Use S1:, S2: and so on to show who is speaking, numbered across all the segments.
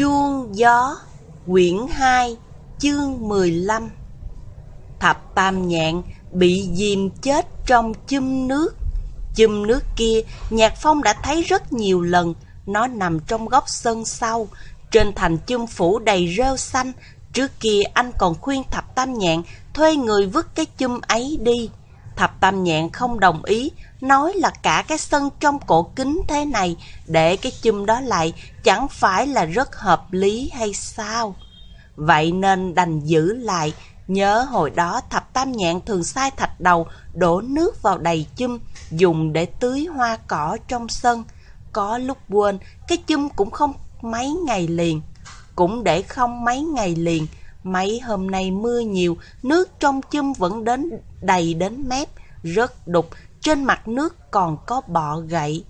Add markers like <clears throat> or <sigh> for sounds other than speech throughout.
S1: Chuông gió, Quyển 2 Chương 15 Thập tam nhạn bị dìm chết trong chum nước. Chum nước kia, Nhạc Phong đã thấy rất nhiều lần. Nó nằm trong góc sân sau, Trên thành chum phủ đầy rêu xanh. Trước kia, anh còn khuyên thập tam nhạn Thuê người vứt cái chum ấy đi. Thập tam nhạn không đồng ý nói là cả cái sân trong cổ kính thế này để cái chum đó lại chẳng phải là rất hợp lý hay sao? Vậy nên đành giữ lại, nhớ hồi đó thập tam nhạn thường sai thạch đầu đổ nước vào đầy chum dùng để tưới hoa cỏ trong sân. Có lúc quên, cái chum cũng không mấy ngày liền. Cũng để không mấy ngày liền, mấy hôm nay mưa nhiều, nước trong chum vẫn đến đầy đến mép, rất đục, trên mặt nước còn có bọ gậy.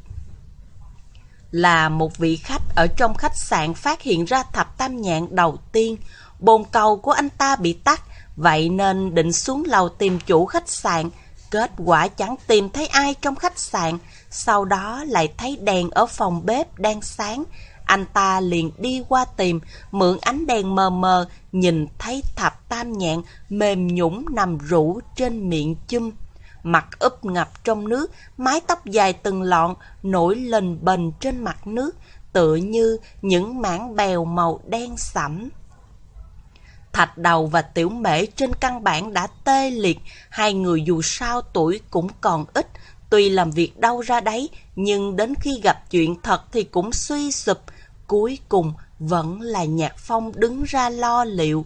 S1: Là một vị khách ở trong khách sạn phát hiện ra thập tam nhạn đầu tiên, bồn cầu của anh ta bị tắt, vậy nên định xuống lầu tìm chủ khách sạn. Kết quả chẳng tìm thấy ai trong khách sạn, sau đó lại thấy đèn ở phòng bếp đang sáng. Anh ta liền đi qua tìm, mượn ánh đèn mờ mờ, nhìn thấy thập tam nhạn mềm nhũng nằm rũ trên miệng chum mặt úp ngập trong nước, mái tóc dài từng lọn nổi lên bềnh trên mặt nước, tựa như những mảng bèo màu đen sẫm. Thạch đầu và tiểu mễ trên căn bản đã tê liệt, hai người dù sao tuổi cũng còn ít, tuy làm việc đâu ra đấy, nhưng đến khi gặp chuyện thật thì cũng suy sụp, cuối cùng vẫn là Nhạc Phong đứng ra lo liệu.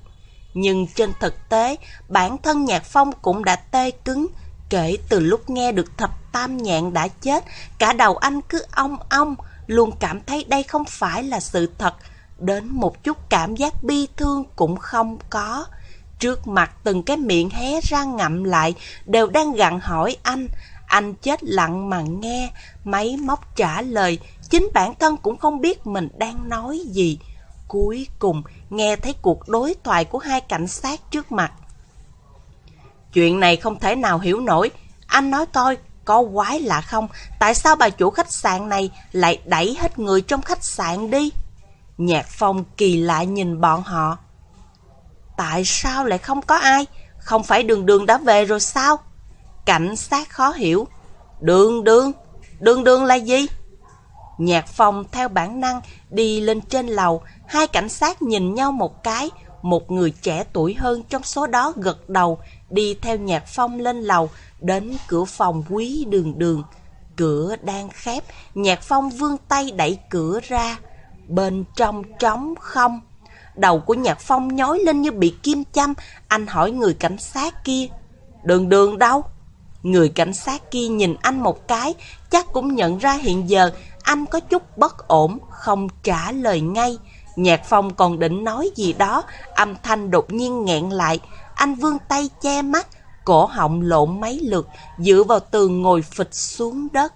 S1: Nhưng trên thực tế, bản thân Nhạc Phong cũng đã tê cứng, Kể từ lúc nghe được thập tam nhạn đã chết, cả đầu anh cứ ong ong, luôn cảm thấy đây không phải là sự thật. Đến một chút cảm giác bi thương cũng không có. Trước mặt từng cái miệng hé ra ngậm lại, đều đang gặn hỏi anh. Anh chết lặng mà nghe, máy móc trả lời, chính bản thân cũng không biết mình đang nói gì. Cuối cùng, nghe thấy cuộc đối thoại của hai cảnh sát trước mặt. Chuyện này không thể nào hiểu nổi. Anh nói coi, có quái lạ không? Tại sao bà chủ khách sạn này lại đẩy hết người trong khách sạn đi? Nhạc phong kỳ lạ nhìn bọn họ. Tại sao lại không có ai? Không phải đường đường đã về rồi sao? Cảnh sát khó hiểu. Đường đường? Đường đường là gì? Nhạc phong theo bản năng đi lên trên lầu. Hai cảnh sát nhìn nhau một cái. Một người trẻ tuổi hơn trong số đó gật đầu đi theo nhạc phong lên lầu, đến cửa phòng quý đường đường. Cửa đang khép, nhạc phong vươn tay đẩy cửa ra. Bên trong trống không. Đầu của nhạc phong nhói lên như bị kim châm, anh hỏi người cảnh sát kia. Đường đường đâu? Người cảnh sát kia nhìn anh một cái, chắc cũng nhận ra hiện giờ anh có chút bất ổn, không trả lời ngay. Nhạc phong còn định nói gì đó, âm thanh đột nhiên nghẹn lại, anh vươn tay che mắt, cổ họng lộn mấy lượt, dựa vào tường ngồi phịch xuống đất.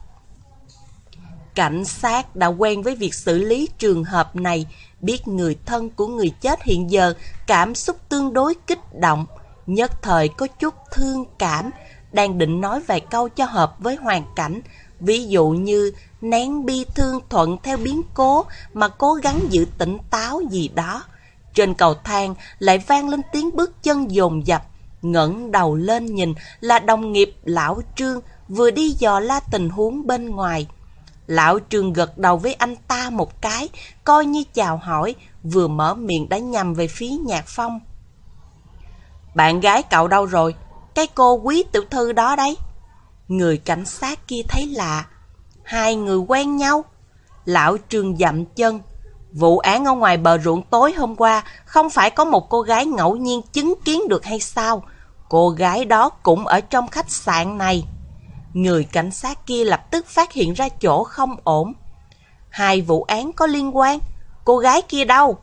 S1: Cảnh sát đã quen với việc xử lý trường hợp này, biết người thân của người chết hiện giờ cảm xúc tương đối kích động, nhất thời có chút thương cảm, đang định nói vài câu cho hợp với hoàn cảnh, ví dụ như nén bi thương thuận theo biến cố mà cố gắng giữ tỉnh táo gì đó. Trên cầu thang lại vang lên tiếng bước chân dồn dập, ngẩng đầu lên nhìn là đồng nghiệp lão Trương vừa đi dò la tình huống bên ngoài. Lão Trương gật đầu với anh ta một cái, coi như chào hỏi, vừa mở miệng đã nhằm về phía Nhạc Phong. Bạn gái cậu đâu rồi? Cái cô quý tiểu thư đó đấy. Người cảnh sát kia thấy lạ. Hai người quen nhau. Lão Trương dậm chân, Vụ án ở ngoài bờ ruộng tối hôm qua không phải có một cô gái ngẫu nhiên chứng kiến được hay sao? Cô gái đó cũng ở trong khách sạn này. Người cảnh sát kia lập tức phát hiện ra chỗ không ổn. Hai vụ án có liên quan, cô gái kia đâu?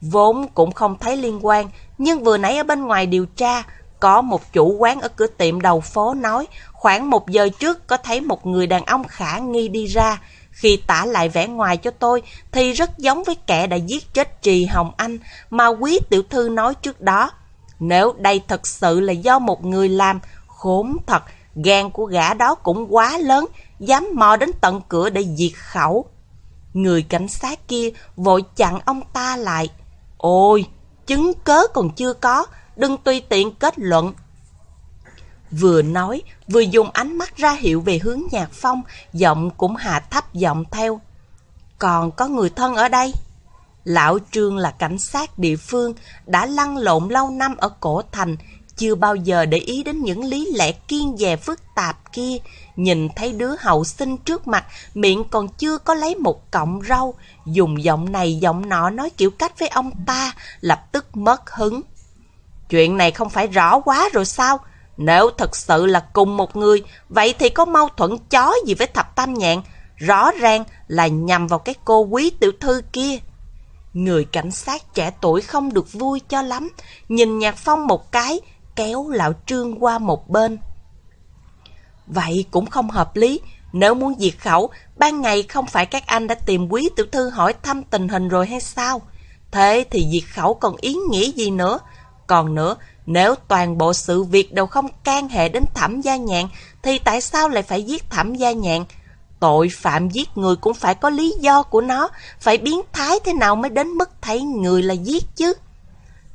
S1: Vốn cũng không thấy liên quan, nhưng vừa nãy ở bên ngoài điều tra, có một chủ quán ở cửa tiệm đầu phố nói khoảng một giờ trước có thấy một người đàn ông khả nghi đi ra, khi tả lại vẻ ngoài cho tôi thì rất giống với kẻ đã giết chết Trì Hồng Anh mà quý tiểu thư nói trước đó. Nếu đây thật sự là do một người làm, khốn thật, gan của gã đó cũng quá lớn, dám mò đến tận cửa để diệt khẩu. Người cảnh sát kia vội chặn ông ta lại. Ôi, chứng cớ còn chưa có, đừng tùy tiện kết luận. Vừa nói, vừa dùng ánh mắt ra hiệu về hướng nhạc phong, giọng cũng hạ thấp giọng theo. Còn có người thân ở đây? Lão Trương là cảnh sát địa phương, đã lăn lộn lâu năm ở cổ thành, chưa bao giờ để ý đến những lý lẽ kiên dè phức tạp kia. Nhìn thấy đứa hậu sinh trước mặt, miệng còn chưa có lấy một cọng rau, dùng giọng này giọng nọ nói kiểu cách với ông ta, lập tức mất hứng. Chuyện này không phải rõ quá rồi sao? Nếu thật sự là cùng một người, vậy thì có mâu thuẫn chó gì với thập tam nhạn? Rõ ràng là nhằm vào cái cô quý tiểu thư kia. Người cảnh sát trẻ tuổi không được vui cho lắm, nhìn Nhạc Phong một cái, kéo lão Trương qua một bên. Vậy cũng không hợp lý, nếu muốn diệt khẩu, ban ngày không phải các anh đã tìm quý tiểu thư hỏi thăm tình hình rồi hay sao? Thế thì diệt khẩu còn ý nghĩa gì nữa? Còn nữa, nếu toàn bộ sự việc đều không can hệ đến thẩm gia nhạn, thì tại sao lại phải giết thẩm gia nhạn? Tội phạm giết người cũng phải có lý do của nó, phải biến thái thế nào mới đến mức thấy người là giết chứ?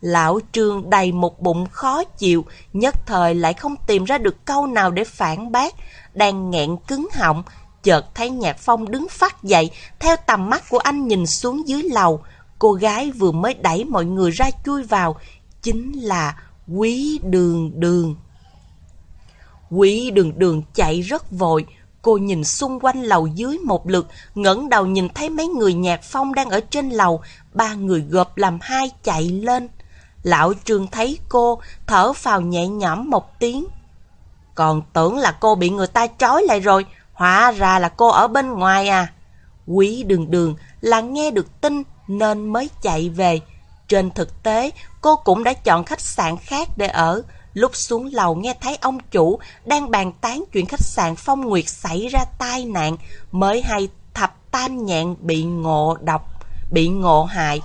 S1: Lão Trương đầy một bụng khó chịu, nhất thời lại không tìm ra được câu nào để phản bác, đang nghẹn cứng họng, chợt thấy Nhạc Phong đứng phát dậy, theo tầm mắt của anh nhìn xuống dưới lầu. Cô gái vừa mới đẩy mọi người ra chui vào, chính là Quý Đường Đường. Quý Đường Đường chạy rất vội, cô nhìn xung quanh lầu dưới một lượt, ngẩng đầu nhìn thấy mấy người Nhạc Phong đang ở trên lầu, ba người gộp làm hai chạy lên. Lão Trương thấy cô, thở phào nhẹ nhõm một tiếng. Còn tưởng là cô bị người ta trói lại rồi, hóa ra là cô ở bên ngoài à. Quý đường đường là nghe được tin nên mới chạy về. Trên thực tế, cô cũng đã chọn khách sạn khác để ở. Lúc xuống lầu nghe thấy ông chủ đang bàn tán chuyện khách sạn Phong Nguyệt xảy ra tai nạn, mới hay thập tam nhạn bị ngộ độc, bị ngộ hại.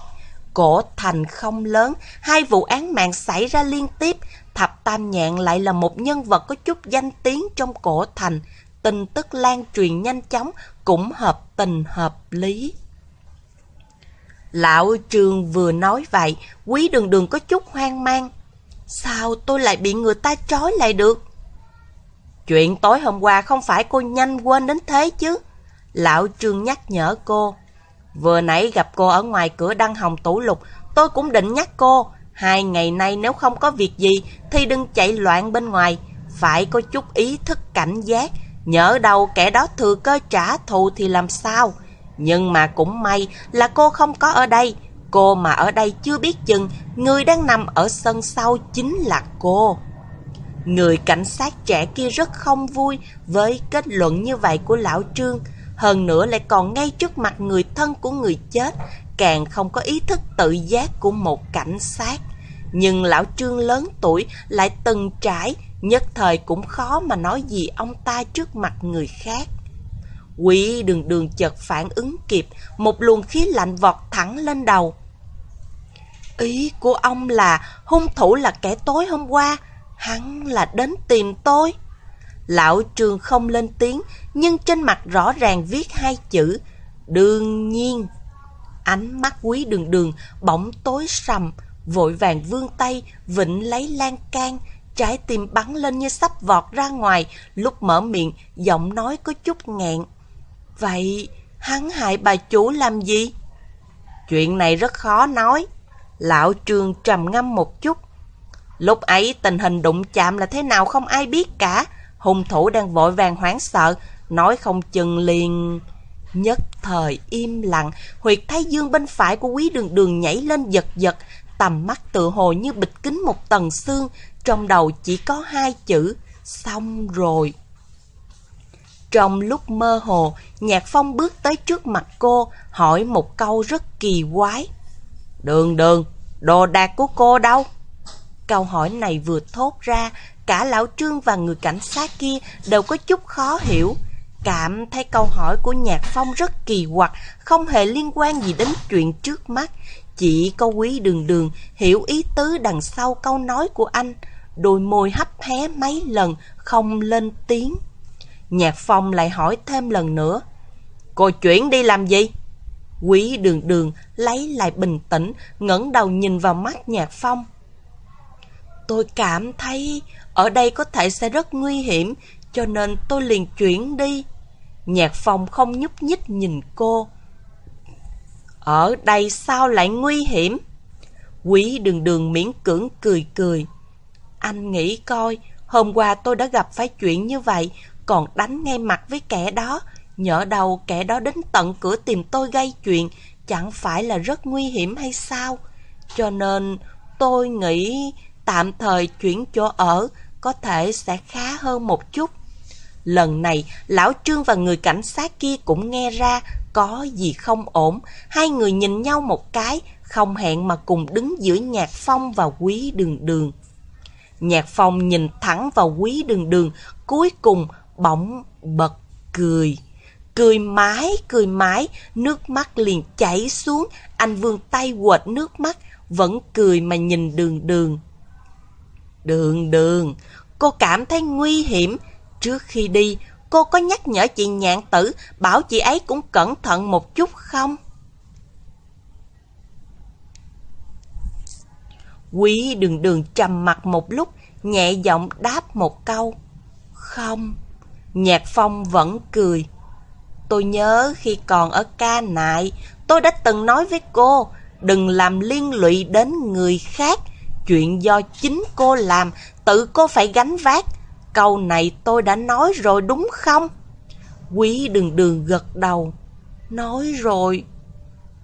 S1: Cổ thành không lớn, hai vụ án mạng xảy ra liên tiếp, Thập Tam Nhạn lại là một nhân vật có chút danh tiếng trong cổ thành, tin tức lan truyền nhanh chóng, cũng hợp tình hợp lý. Lão Trường vừa nói vậy, quý đường đường có chút hoang mang. Sao tôi lại bị người ta trói lại được? Chuyện tối hôm qua không phải cô nhanh quên đến thế chứ? Lão Trương nhắc nhở cô. Vừa nãy gặp cô ở ngoài cửa đăng hồng tủ lục, tôi cũng định nhắc cô. Hai ngày nay nếu không có việc gì thì đừng chạy loạn bên ngoài. Phải có chút ý thức cảnh giác. Nhớ đâu kẻ đó thừa cơ trả thù thì làm sao? Nhưng mà cũng may là cô không có ở đây. Cô mà ở đây chưa biết chừng, người đang nằm ở sân sau chính là cô. Người cảnh sát trẻ kia rất không vui với kết luận như vậy của lão Trương. Hơn nữa lại còn ngay trước mặt người thân của người chết, càng không có ý thức tự giác của một cảnh sát. Nhưng lão Trương lớn tuổi lại từng trải, nhất thời cũng khó mà nói gì ông ta trước mặt người khác. Quỷ đường đường chợt phản ứng kịp, một luồng khí lạnh vọt thẳng lên đầu. Ý của ông là hung thủ là kẻ tối hôm qua, hắn là đến tìm tôi. Lão trường không lên tiếng, nhưng trên mặt rõ ràng viết hai chữ, đương nhiên. Ánh mắt quý đường đường bỗng tối sầm, vội vàng vươn tay, vịnh lấy lan can, trái tim bắn lên như sắp vọt ra ngoài, lúc mở miệng, giọng nói có chút nghẹn. Vậy, hắn hại bà chủ làm gì? Chuyện này rất khó nói. Lão Trương trầm ngâm một chút. Lúc ấy tình hình đụng chạm là thế nào không ai biết cả. Hung thủ đang vội vàng hoảng sợ, nói không chừng liền... Nhất thời im lặng, huyệt thái dương bên phải của quý đường đường nhảy lên giật giật, tầm mắt tự hồ như bịch kính một tầng xương, trong đầu chỉ có hai chữ, xong rồi. Trong lúc mơ hồ, Nhạc Phong bước tới trước mặt cô, hỏi một câu rất kỳ quái. Đường đường, đồ đạc của cô đâu? Câu hỏi này vừa thốt ra, cả lão trương và người cảnh sát kia đều có chút khó hiểu. Cảm thấy câu hỏi của Nhạc Phong rất kỳ quặc, không hề liên quan gì đến chuyện trước mắt. Chỉ có quý đường đường hiểu ý tứ đằng sau câu nói của anh, đôi môi hấp hé mấy lần, không lên tiếng. Nhạc Phong lại hỏi thêm lần nữa. Cô chuyển đi làm gì? Quý đường đường lấy lại bình tĩnh, ngẩng đầu nhìn vào mắt nhạc phong. Tôi cảm thấy ở đây có thể sẽ rất nguy hiểm, cho nên tôi liền chuyển đi. Nhạc phong không nhúc nhích nhìn cô. Ở đây sao lại nguy hiểm? Quý đường đường miễn cưỡng cười cười. Anh nghĩ coi, hôm qua tôi đã gặp phải chuyện như vậy, còn đánh ngay mặt với kẻ đó. Nhỡ đầu kẻ đó đến tận cửa tìm tôi gây chuyện, chẳng phải là rất nguy hiểm hay sao? Cho nên tôi nghĩ tạm thời chuyển chỗ ở có thể sẽ khá hơn một chút. Lần này, Lão Trương và người cảnh sát kia cũng nghe ra có gì không ổn. Hai người nhìn nhau một cái, không hẹn mà cùng đứng giữa Nhạc Phong và Quý Đường Đường. Nhạc Phong nhìn thẳng vào Quý Đường Đường, cuối cùng bỗng bật cười. Cười mãi, cười mãi, nước mắt liền chảy xuống, anh vươn tay quệt nước mắt, vẫn cười mà nhìn đường đường. Đường đường, cô cảm thấy nguy hiểm. Trước khi đi, cô có nhắc nhở chị nhạn tử, bảo chị ấy cũng cẩn thận một chút không? Quý đường đường trầm mặt một lúc, nhẹ giọng đáp một câu. Không. Nhạc phong vẫn cười. Tôi nhớ khi còn ở ca nại, tôi đã từng nói với cô, đừng làm liên lụy đến người khác. Chuyện do chính cô làm, tự cô phải gánh vác. Câu này tôi đã nói rồi đúng không? Quý đường đường gật đầu. Nói rồi.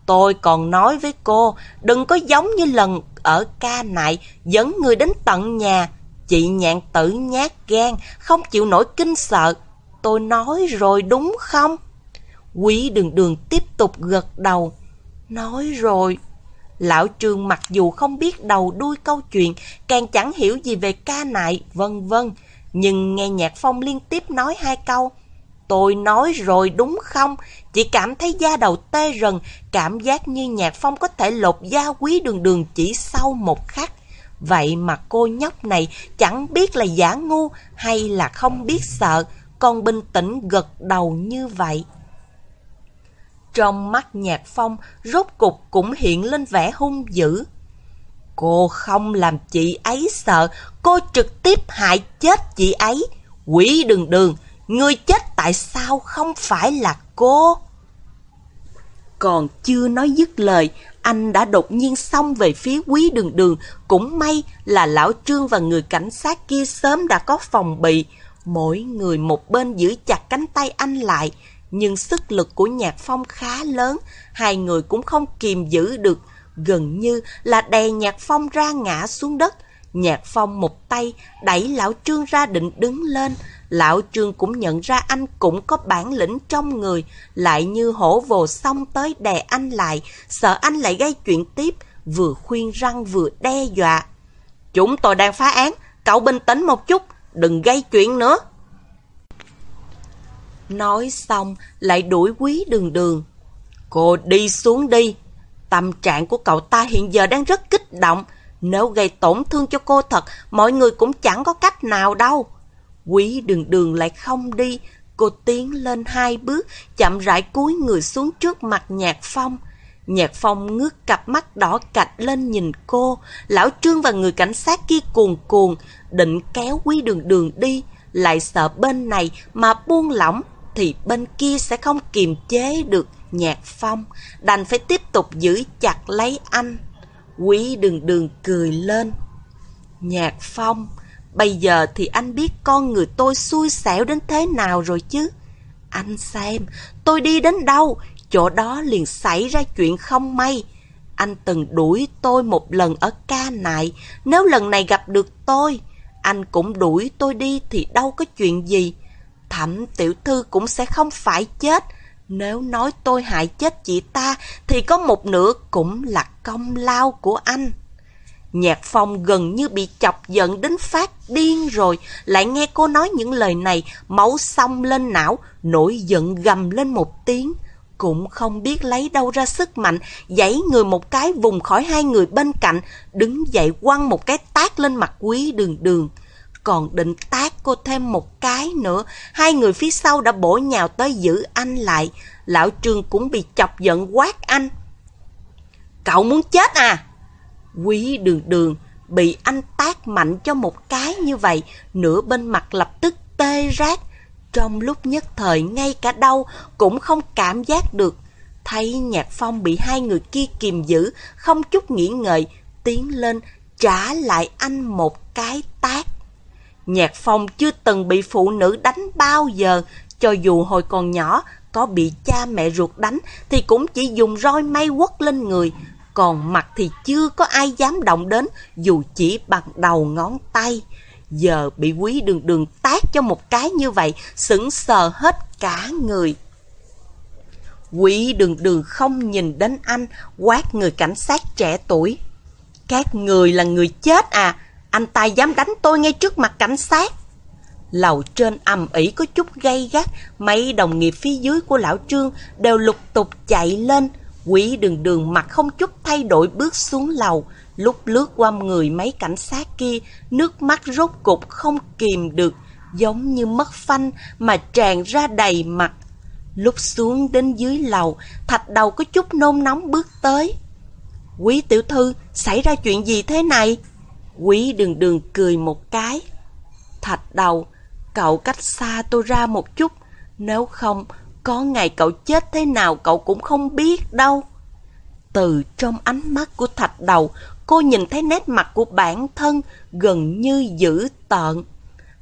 S1: Tôi còn nói với cô, đừng có giống như lần ở ca nại, dẫn người đến tận nhà. Chị nhạn tử nhát gan, không chịu nổi kinh sợ. Tôi nói rồi đúng không? Quý đường đường tiếp tục gật đầu. Nói rồi. Lão Trương mặc dù không biết đầu đuôi câu chuyện, càng chẳng hiểu gì về ca nại, vân vân. Nhưng nghe Nhạc Phong liên tiếp nói hai câu. Tôi nói rồi đúng không? Chỉ cảm thấy da đầu tê rần, cảm giác như Nhạc Phong có thể lột da quý đường đường chỉ sau một khắc. Vậy mà cô nhóc này chẳng biết là giả ngu hay là không biết sợ, còn bình tĩnh gật đầu như vậy. Trong mắt nhạc phong, rốt cục cũng hiện lên vẻ hung dữ. Cô không làm chị ấy sợ, cô trực tiếp hại chết chị ấy. Quỷ đường đường, người chết tại sao không phải là cô? Còn chưa nói dứt lời, anh đã đột nhiên xông về phía quý đường đường. Cũng may là lão trương và người cảnh sát kia sớm đã có phòng bị. Mỗi người một bên giữ chặt cánh tay anh lại. Nhưng sức lực của Nhạc Phong khá lớn, hai người cũng không kìm giữ được, gần như là đè Nhạc Phong ra ngã xuống đất. Nhạc Phong một tay đẩy Lão Trương ra định đứng lên, Lão Trương cũng nhận ra anh cũng có bản lĩnh trong người, lại như hổ vồ xong tới đè anh lại, sợ anh lại gây chuyện tiếp, vừa khuyên răng vừa đe dọa. Chúng tôi đang phá án, cậu bình tĩnh một chút, đừng gây chuyện nữa. Nói xong, lại đuổi quý đường đường. Cô đi xuống đi. Tâm trạng của cậu ta hiện giờ đang rất kích động. Nếu gây tổn thương cho cô thật, mọi người cũng chẳng có cách nào đâu. Quý đường đường lại không đi. Cô tiến lên hai bước, chậm rãi cúi người xuống trước mặt Nhạc Phong. Nhạc Phong ngước cặp mắt đỏ cạch lên nhìn cô. Lão Trương và người cảnh sát kia cuồn cuồn, định kéo quý đường đường đi. Lại sợ bên này mà buông lỏng thì bên kia sẽ không kiềm chế được nhạc phong, đành phải tiếp tục giữ chặt lấy anh. Quý đường đường cười lên. Nhạc phong, bây giờ thì anh biết con người tôi xui xẻo đến thế nào rồi chứ. Anh xem, tôi đi đến đâu, chỗ đó liền xảy ra chuyện không may. Anh từng đuổi tôi một lần ở ca nại, nếu lần này gặp được tôi, anh cũng đuổi tôi đi thì đâu có chuyện gì. Thẩm tiểu thư cũng sẽ không phải chết. Nếu nói tôi hại chết chị ta thì có một nửa cũng là công lao của anh. Nhạc phong gần như bị chọc giận đến phát điên rồi, lại nghe cô nói những lời này, máu xông lên não, nổi giận gầm lên một tiếng. Cũng không biết lấy đâu ra sức mạnh, dãy người một cái vùng khỏi hai người bên cạnh, đứng dậy quăng một cái tát lên mặt quý đường đường. Còn định tát cô thêm một cái nữa, hai người phía sau đã bổ nhào tới giữ anh lại. Lão Trương cũng bị chọc giận quát anh. Cậu muốn chết à? Quý đường đường bị anh tác mạnh cho một cái như vậy, nửa bên mặt lập tức tê rát. Trong lúc nhất thời ngay cả đau cũng không cảm giác được. Thấy Nhạc Phong bị hai người kia kìm giữ, không chút nghĩ ngợi, tiến lên trả lại anh một cái tác. Nhạc Phong chưa từng bị phụ nữ đánh bao giờ, cho dù hồi còn nhỏ có bị cha mẹ ruột đánh thì cũng chỉ dùng roi may quất lên người, còn mặt thì chưa có ai dám động đến dù chỉ bằng đầu ngón tay. Giờ bị quý đường đường tát cho một cái như vậy, sững sờ hết cả người. Quý đường đường không nhìn đến anh, quát người cảnh sát trẻ tuổi. Các người là người chết à, anh ta dám đánh tôi ngay trước mặt cảnh sát. Lầu trên ầm ĩ có chút gây gắt, mấy đồng nghiệp phía dưới của lão Trương đều lục tục chạy lên. Quý đường đường mặt không chút thay đổi bước xuống lầu, lúc lướt qua người mấy cảnh sát kia, nước mắt rốt cục không kìm được, giống như mất phanh mà tràn ra đầy mặt. Lúc xuống đến dưới lầu, thạch đầu có chút nôn nóng bước tới. Quý tiểu thư, xảy ra chuyện gì thế này? Quý đường đường cười một cái. Thạch đầu, cậu cách xa tôi ra một chút, nếu không, có ngày cậu chết thế nào cậu cũng không biết đâu. Từ trong ánh mắt của thạch đầu, cô nhìn thấy nét mặt của bản thân gần như dữ tợn.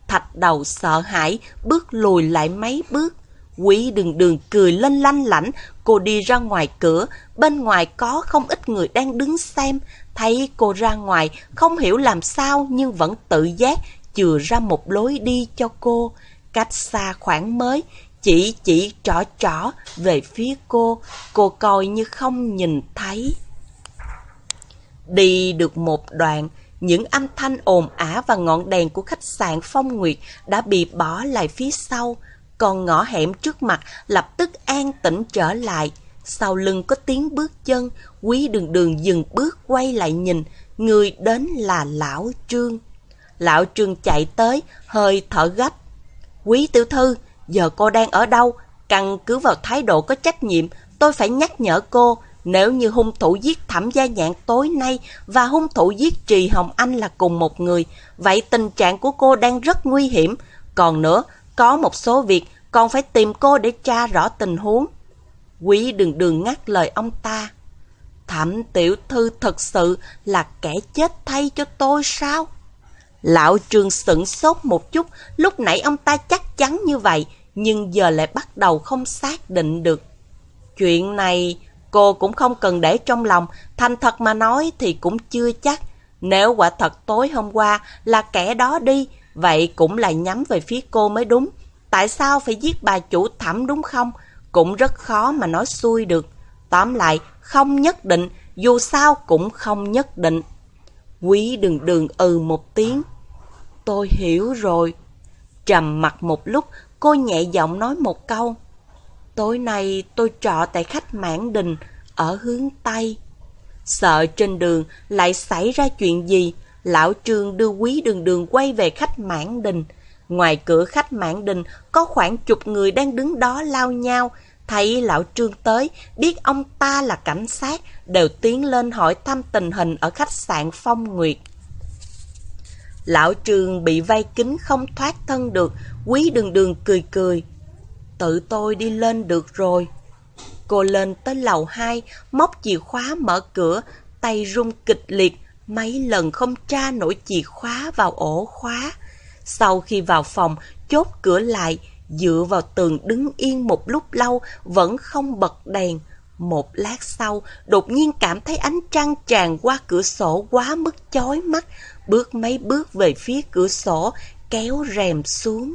S1: Thạch đầu sợ hãi, bước lùi lại mấy bước. Quý đường đường cười lên lanh lảnh, cô đi ra ngoài cửa, bên ngoài có không ít người đang đứng xem. Thấy cô ra ngoài, không hiểu làm sao nhưng vẫn tự giác chừa ra một lối đi cho cô. Cách xa khoảng mới, chỉ chỉ trỏ trỏ về phía cô, cô coi như không nhìn thấy. Đi được một đoạn, những âm thanh ồn ả và ngọn đèn của khách sạn Phong Nguyệt đã bị bỏ lại phía sau, còn ngõ hẻm trước mặt lập tức an tĩnh trở lại. Sau lưng có tiếng bước chân, quý đường đường dừng bước quay lại nhìn, người đến là Lão Trương. Lão Trương chạy tới, hơi thở gấp. Quý tiểu thư, giờ cô đang ở đâu? Căn cứ vào thái độ có trách nhiệm, tôi phải nhắc nhở cô, nếu như hung thủ giết thẩm gia nhạn tối nay và hung thủ giết Trì Hồng Anh là cùng một người, vậy tình trạng của cô đang rất nguy hiểm. Còn nữa, có một số việc còn phải tìm cô để tra rõ tình huống. Quý đừng đường ngắt lời ông ta. Thẩm tiểu thư thật sự là kẻ chết thay cho tôi sao? Lão Trương sửng sốt một chút, lúc nãy ông ta chắc chắn như vậy, nhưng giờ lại bắt đầu không xác định được. Chuyện này cô cũng không cần để trong lòng, thành thật mà nói thì cũng chưa chắc. Nếu quả thật tối hôm qua là kẻ đó đi, vậy cũng là nhắm về phía cô mới đúng. Tại sao phải giết bà chủ thẩm đúng không? Cũng rất khó mà nói xuôi được. Tóm lại, không nhất định, dù sao cũng không nhất định. Quý đường đường ừ một tiếng. Tôi hiểu rồi. Trầm mặt một lúc, cô nhẹ giọng nói một câu. Tối nay tôi trọ tại khách mãn đình, ở hướng Tây. Sợ trên đường lại xảy ra chuyện gì, lão trương đưa quý đường đường quay về khách mãn đình. Ngoài cửa khách mãn đình có khoảng chục người đang đứng đó lao nhau. Thấy lão trương tới, biết ông ta là cảnh sát, đều tiến lên hỏi thăm tình hình ở khách sạn Phong Nguyệt. Lão trương bị vây kính không thoát thân được, quý đường đường cười cười. Tự tôi đi lên được rồi. Cô lên tới lầu 2, móc chìa khóa mở cửa, tay rung kịch liệt, mấy lần không tra nổi chìa khóa vào ổ khóa. Sau khi vào phòng, chốt cửa lại, dựa vào tường đứng yên một lúc lâu, vẫn không bật đèn. Một lát sau, đột nhiên cảm thấy ánh trăng tràn qua cửa sổ quá mức chói mắt, bước mấy bước về phía cửa sổ, kéo rèm xuống.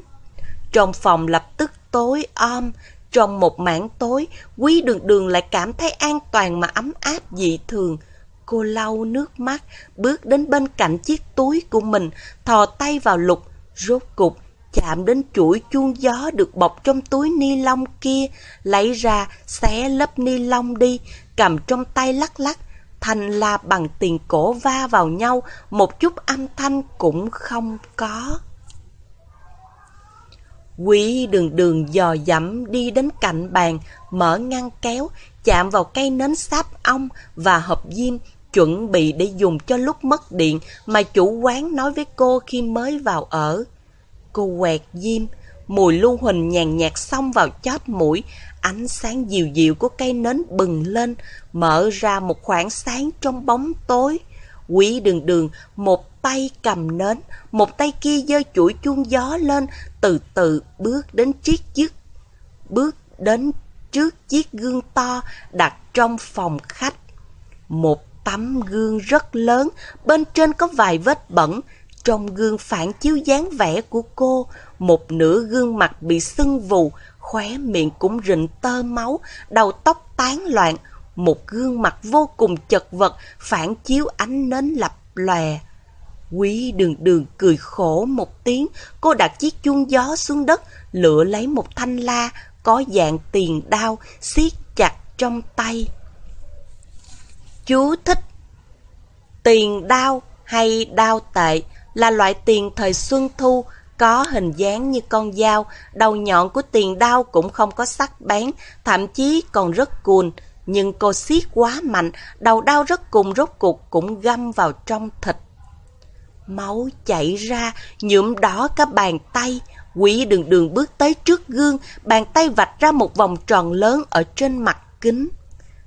S1: Trong phòng lập tức tối om, trong một mảng tối, quý đường đường lại cảm thấy an toàn mà ấm áp dị thường. Cô lau nước mắt, bước đến bên cạnh chiếc túi của mình, thò tay vào lục, rốt cục chạm đến chuỗi chuông gió được bọc trong túi ni lông kia, lấy ra, xé lớp ni lông đi, cầm trong tay lắc lắc, thành là bằng tiền cổ va vào nhau, một chút âm thanh cũng không có. Quý đường đường dò dẫm đi đến cạnh bàn, mở ngăn kéo, chạm vào cây nến sáp ong và hộp diêm, chuẩn bị để dùng cho lúc mất điện mà chủ quán nói với cô khi mới vào ở. Cô quẹt diêm, mùi lưu huỳnh nhàn nhạt xông vào chóp mũi, ánh sáng dịu dịu của cây nến bừng lên, mở ra một khoảng sáng trong bóng tối. Quý đường đường, một tay cầm nến, một tay kia giơ chuỗi chuông gió lên, từ từ bước đến chiếc chiếc, bước đến trước chiếc gương to đặt trong phòng khách. Một tấm gương rất lớn, bên trên có vài vết bẩn, trong gương phản chiếu dáng vẻ của cô, một nửa gương mặt bị sưng vù, khóe miệng cũng rịnh tơ máu, đầu tóc tán loạn, một gương mặt vô cùng chật vật phản chiếu ánh nến lập lòe. Quý đường đường cười khổ một tiếng, cô đặt chiếc chuông gió xuống đất, lựa lấy một thanh la có dạng tiền đao, siết chặt trong tay. Chú thích Tiền đao hay đao tệ là loại tiền thời Xuân Thu, có hình dáng như con dao, đầu nhọn của tiền đao cũng không có sắc bén, thậm chí còn rất cuồn. Nhưng cô siết quá mạnh, đầu đao rất cùng rốt cuộc cũng găm vào trong thịt. Máu chảy ra, nhuộm đỏ cả bàn tay. Quỷ đường đường bước tới trước gương, bàn tay vạch ra một vòng tròn lớn ở trên mặt kính.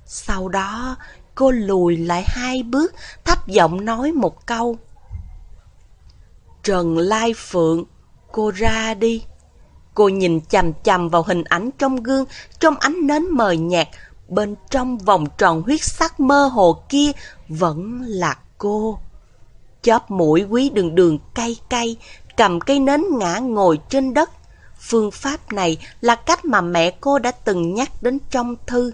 S1: Sau đó, cô lùi lại hai bước, thấp giọng nói một câu. Trần Lai Phượng, cô ra đi. Cô nhìn chằm chằm vào hình ảnh trong gương, trong ánh nến mờ nhạt, bên trong vòng tròn huyết sắc mơ hồ kia vẫn là cô. Chóp mũi quý đường đường cay cay, cầm cây nến ngã ngồi trên đất. Phương pháp này là cách mà mẹ cô đã từng nhắc đến trong thư.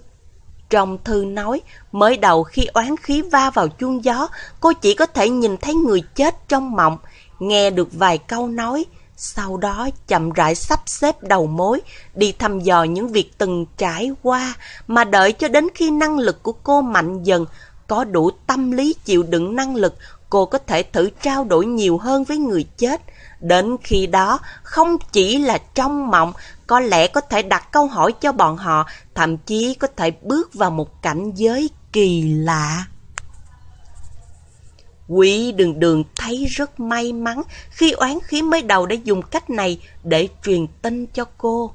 S1: Trong thư nói, mới đầu khi oán khí va vào chuông gió, cô chỉ có thể nhìn thấy người chết trong mộng, nghe được vài câu nói, sau đó chậm rãi sắp xếp đầu mối, đi thăm dò những việc từng trải qua, mà đợi cho đến khi năng lực của cô mạnh dần, có đủ tâm lý chịu đựng năng lực, cô có thể thử trao đổi nhiều hơn với người chết. Đến khi đó, không chỉ là trong mộng, có lẽ có thể đặt câu hỏi cho bọn họ, thậm chí có thể bước vào một cảnh giới kỳ lạ. Quỷ đường đường thấy rất may mắn khi oán khí mới đầu đã dùng cách này để truyền tin cho cô.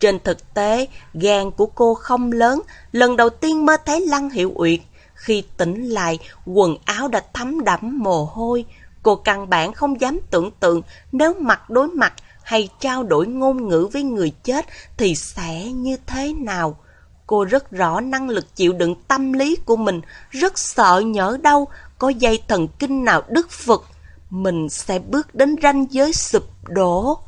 S1: Trên thực tế, gan của cô không lớn, lần đầu tiên mơ thấy Lăng Hiệu Uyệt. Khi tỉnh lại, quần áo đã thấm đẫm mồ hôi. Cô căn bản không dám tưởng tượng nếu mặt đối mặt hay trao đổi ngôn ngữ với người chết thì sẽ như thế nào. Cô rất rõ năng lực chịu đựng tâm lý của mình, rất sợ nhỡ đâu, có dây thần kinh nào đứt phật, mình sẽ bước đến ranh giới sụp đổ.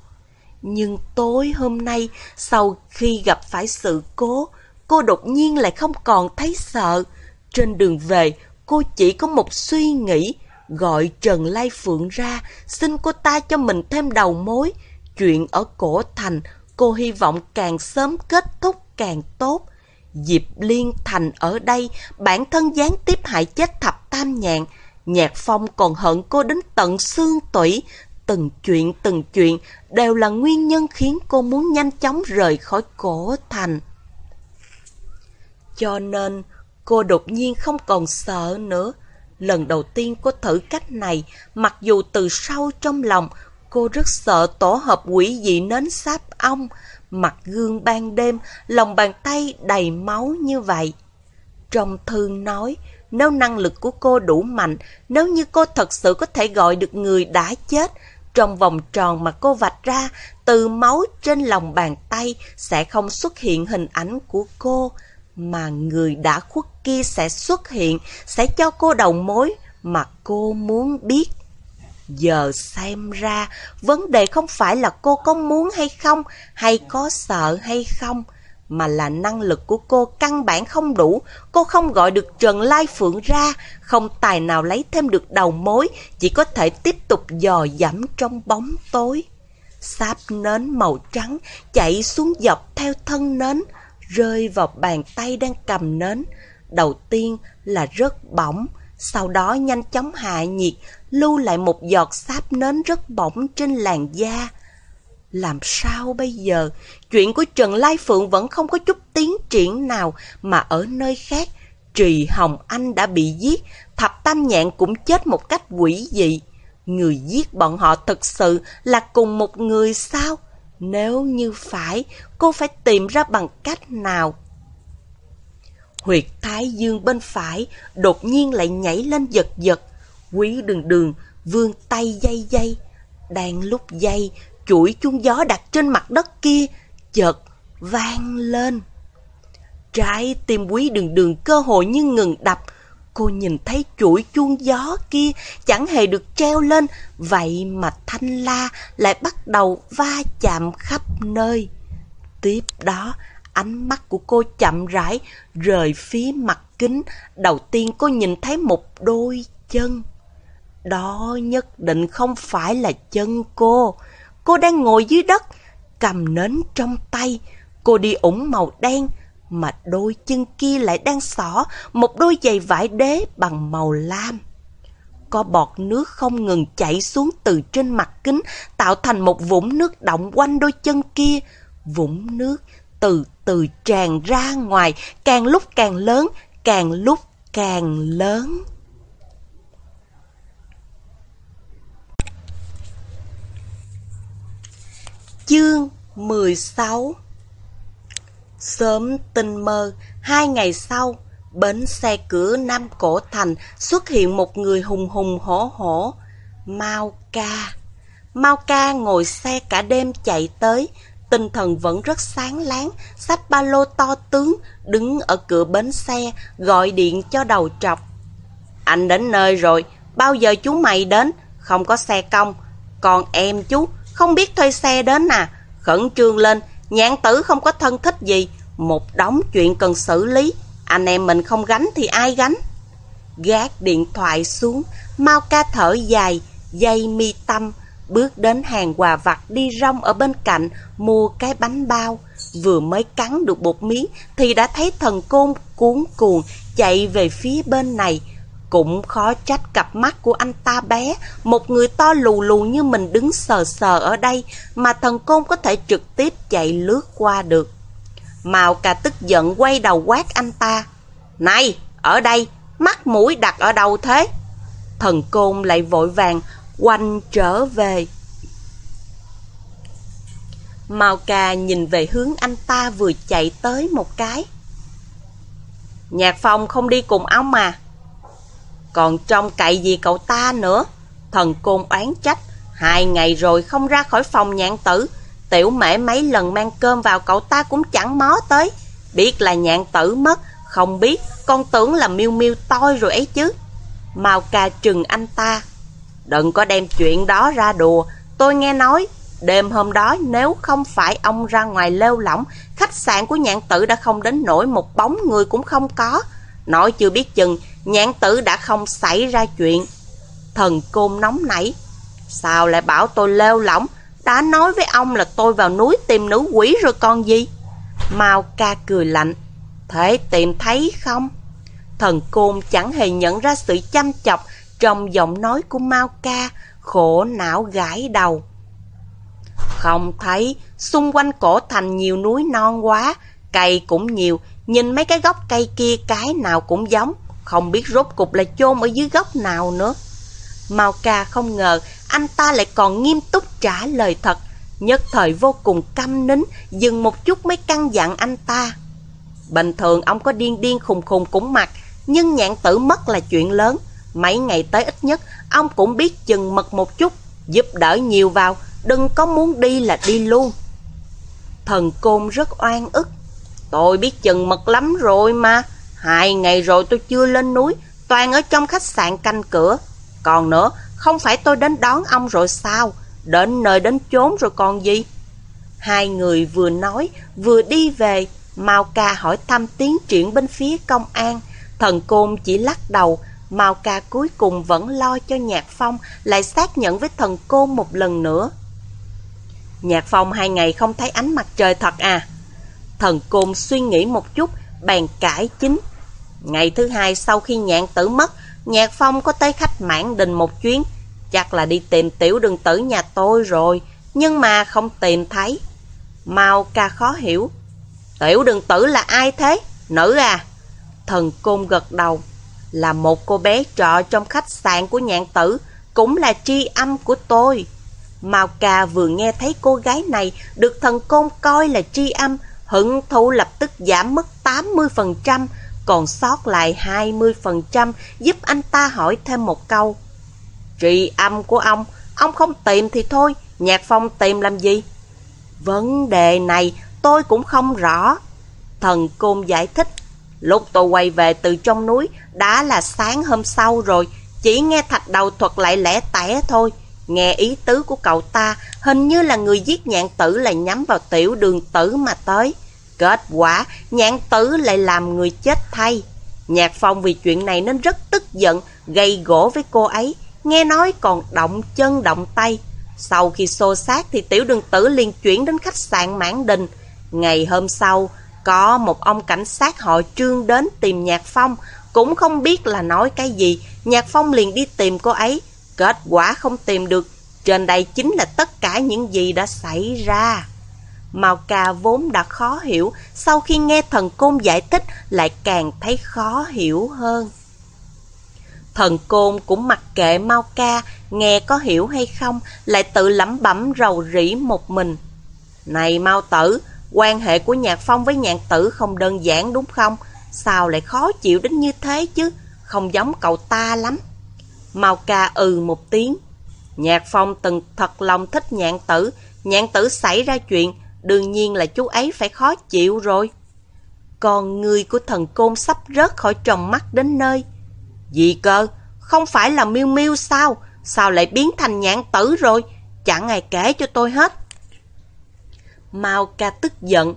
S1: Nhưng tối hôm nay, sau khi gặp phải sự cố, cô đột nhiên lại không còn thấy sợ. Trên đường về, cô chỉ có một suy nghĩ, gọi Trần Lai Phượng ra, xin cô ta cho mình thêm đầu mối. Chuyện ở cổ thành, cô hy vọng càng sớm kết thúc càng tốt. Diệp Liên Thành ở đây, bản thân gián tiếp hại chết thập tam nhạn. Nhạc Phong còn hận cô đến tận xương tủy. Từng chuyện từng chuyện đều là nguyên nhân khiến cô muốn nhanh chóng rời khỏi cổ thành. Cho nên cô đột nhiên không còn sợ nữa. Lần đầu tiên cô thử cách này, mặc dù từ sâu trong lòng cô rất sợ tổ hợp quỷ dị nến sáp ong, mặt gương ban đêm, lòng bàn tay đầy máu như vậy. Trong thư nói, nếu năng lực của cô đủ mạnh, nếu như cô thật sự có thể gọi được người đã chết, trong vòng tròn mà cô vạch ra, từ máu trên lòng bàn tay sẽ không xuất hiện hình ảnh của cô, mà người đã khuất kia sẽ xuất hiện, sẽ cho cô đầu mối mà cô muốn biết. Giờ xem ra, vấn đề không phải là cô có muốn hay không, hay có sợ hay không, mà là năng lực của cô căn bản không đủ. Cô không gọi được Trần Lai Phượng ra, không tài nào lấy thêm được đầu mối, chỉ có thể tiếp tục dò dẫm trong bóng tối. Sáp nến màu trắng chạy xuống dọc theo thân nến, rơi vào bàn tay đang cầm nến. Đầu tiên là rất bỏng, sau đó nhanh chóng hạ nhiệt, lưu lại một giọt sáp nến rất bỏng trên làn da. Làm sao bây giờ? Chuyện của Trần Lai Phượng vẫn không có chút tiến triển nào mà ở nơi khác. Trì Hồng Anh đã bị giết, Thập Tam Nhạn cũng chết một cách quỷ dị. Người giết bọn họ thực sự là cùng một người sao? Nếu như phải, cô phải tìm ra bằng cách nào? Huyệt thái dương bên phải đột nhiên lại nhảy lên giật giật. Quý đường đường vươn tay dây dây. Đang lúc dây, chuỗi chuông gió đặt trên mặt đất kia chợt vang lên. Trái tim quý đường đường cơ hội như ngừng đập. Cô nhìn thấy chuỗi chuông gió kia chẳng hề được treo lên, vậy mà thanh la lại bắt đầu va chạm khắp nơi. Tiếp đó, ánh mắt của cô chậm rãi rời phía mặt kính. Đầu tiên cô nhìn thấy một đôi chân. Đó nhất định không phải là chân cô. Cô đang ngồi dưới đất, cầm nến trong tay. Cô đi ủng màu đen, mà đôi chân kia lại đang xỏ một đôi giày vải đế bằng màu lam. Có bọt nước không ngừng chảy xuống từ trên mặt kính, tạo thành một vũng nước động quanh đôi chân kia. Vũng nước từ từ tràn ra ngoài, càng lúc càng lớn, càng lúc càng lớn. Chương 16 Sớm tinh mơ, hai ngày sau, bến xe cửa Nam Cổ Thành xuất hiện một người hùng hùng hổ hổ, Mao Ca. Mao Ca ngồi xe cả đêm chạy tới, tinh thần vẫn rất sáng láng, sách ba lô to tướng, đứng ở cửa bến xe, gọi điện cho đầu trọc. Anh đến nơi rồi, bao giờ chú mày đến, không có xe công, còn em chú, không biết thuê xe đến à, khẩn trương lên, nhãn tử không có thân thích gì, một đống chuyện cần xử lý, anh em mình không gánh thì ai gánh? Gác điện thoại xuống, mau ca thở dài, dây mi tâm, bước đến hàng quà vặt đi rong ở bên cạnh, mua cái bánh bao. Vừa mới cắn được bột miếng thì đã thấy thần côn cuốn cuồng chạy về phía bên này. Cũng khó trách cặp mắt của anh ta bé, một người to lù lù như mình đứng sờ sờ ở đây mà thần côn có thể trực tiếp chạy lướt qua được. Màu cà tức giận quay đầu quát anh ta. Này, ở đây, mắt mũi đặt ở đâu thế? Thần côn lại vội vàng quanh trở về. Màu cà nhìn về hướng anh ta vừa chạy tới một cái. Nhạc phong không đi cùng ông mà. Còn trông cậy gì cậu ta nữa? Thần côn oán trách. Hai ngày rồi không ra khỏi phòng nhạn tử. Tiểu mễ mấy lần mang cơm vào cậu ta cũng chẳng mó tới. Biết là nhạn tử mất, không biết, con tưởng là miêu miêu toi rồi ấy chứ. Mao ca trừng anh ta. Đừng có đem chuyện đó ra đùa, tôi nghe nói, đêm hôm đó nếu không phải ông ra ngoài lêu lỏng, khách sạn của nhạn tử đã không đến nổi một bóng người cũng không có. Nói chưa biết chừng, nhãn tử đã không xảy ra chuyện. Thần côn nóng nảy. Sao lại bảo tôi lêu lỏng? Đã nói với ông là tôi vào núi tìm nữ quỷ rồi còn gì? Mao ca cười lạnh. Thế tìm thấy không? Thần côn chẳng hề nhận ra sự chăm chọc trong giọng nói của Mao ca, khổ não gãi đầu. Không thấy, xung quanh cổ thành nhiều núi non quá, cây cũng nhiều, nhìn mấy cái gốc cây kia cái nào cũng giống, không biết rốt cục là chôn ở dưới gốc nào nữa. Mao ca không ngờ anh ta lại còn nghiêm túc trả lời thật. Nhất thời vô cùng căm nín, dừng một chút mới căn dặn anh ta. Bình thường ông có điên điên khùng khùng cũng mặc, nhưng nhạn tử mất là chuyện lớn. Mấy ngày tới ít nhất, ông cũng biết chừng mật một chút, giúp đỡ nhiều vào, đừng có muốn đi là đi luôn. Thần côn rất oan ức. Tôi biết chừng mật lắm rồi mà. Hai ngày rồi tôi chưa lên núi, toàn ở trong khách sạn canh cửa. Còn nữa, không phải tôi đến đón ông rồi sao? Đến nơi đến chốn rồi còn gì? Hai người vừa nói, vừa đi về. Mao ca hỏi thăm tiến triển bên phía công an. Thần côn chỉ lắc đầu. Mao ca cuối cùng vẫn lo cho Nhạc Phong lại xác nhận với thần côn một lần nữa. Nhạc Phong hai ngày không thấy ánh mặt trời thật à? Thần côn suy nghĩ một chút, bàn cãi chính. Ngày thứ hai sau khi nhạn tử mất, Nhạc Phong có tới khách mãn đình một chuyến, chắc là đi tìm tiểu đường tử nhà tôi rồi. nhưng mà không tìm thấy. Mau ca khó hiểu. Tiểu đường tử là ai thế? Nữ à? Thần côn gật đầu. Là một cô bé trọ trong khách sạn của nhạn tử, cũng là tri âm của tôi. Mao ca vừa nghe thấy cô gái này được thần côn coi là tri âm, hứng thú lập tức giảm mất 80%, còn sót lại 20% giúp anh ta hỏi thêm một câu. Trị âm của ông, ông không tìm thì thôi, Nhạc Phong tìm làm gì? Vấn đề này tôi cũng không rõ. Thần Côn giải thích. Lúc tôi quay về từ trong núi đã là sáng hôm sau rồi, chỉ nghe thạch đầu thuật lại lẻ tẻ thôi. Nghe ý tứ của cậu ta, hình như là người giết nhạn tử lại nhắm vào tiểu đường tử mà tới. Kết quả, nhạn tử lại làm người chết thay. Nhạc Phong vì chuyện này nên rất tức giận, gây gỗ với cô ấy, nghe nói còn động chân động tay. Sau khi xô sát thì tiểu đường tử liền chuyển đến khách sạn Mãn Đình. Ngày hôm sau, có một ông cảnh sát họ trương đến tìm Nhạc Phong, cũng không biết là nói cái gì. Nhạc Phong liền đi tìm cô ấy, kết quả không tìm được. Trên đây chính là tất cả những gì đã xảy ra. Mao Ca vốn đã khó hiểu, sau khi nghe thần côn giải thích lại càng thấy khó hiểu hơn. Thần côn cũng mặc kệ Mao Ca, nghe có hiểu hay không, lại tự lẩm bẩm rầu rĩ một mình. Này Mao Tử, quan hệ của Nhạc Phong với Nhạc Tử không đơn giản đúng không? Sao lại khó chịu đến như thế chứ? Không giống cậu ta lắm. Mao Ca ừ một tiếng. Nhạc Phong từng thật lòng thích Nhạn Tử, Nhạn Tử xảy ra chuyện, đương nhiên là chú ấy phải khó chịu rồi. Còn người của thần côn sắp rớt khỏi tròng mắt đến nơi. Gì cơ? Không phải là miêu miêu sao? Sao lại biến thành nhãn tử rồi? Chẳng ai kể cho tôi hết. Mao ca tức giận.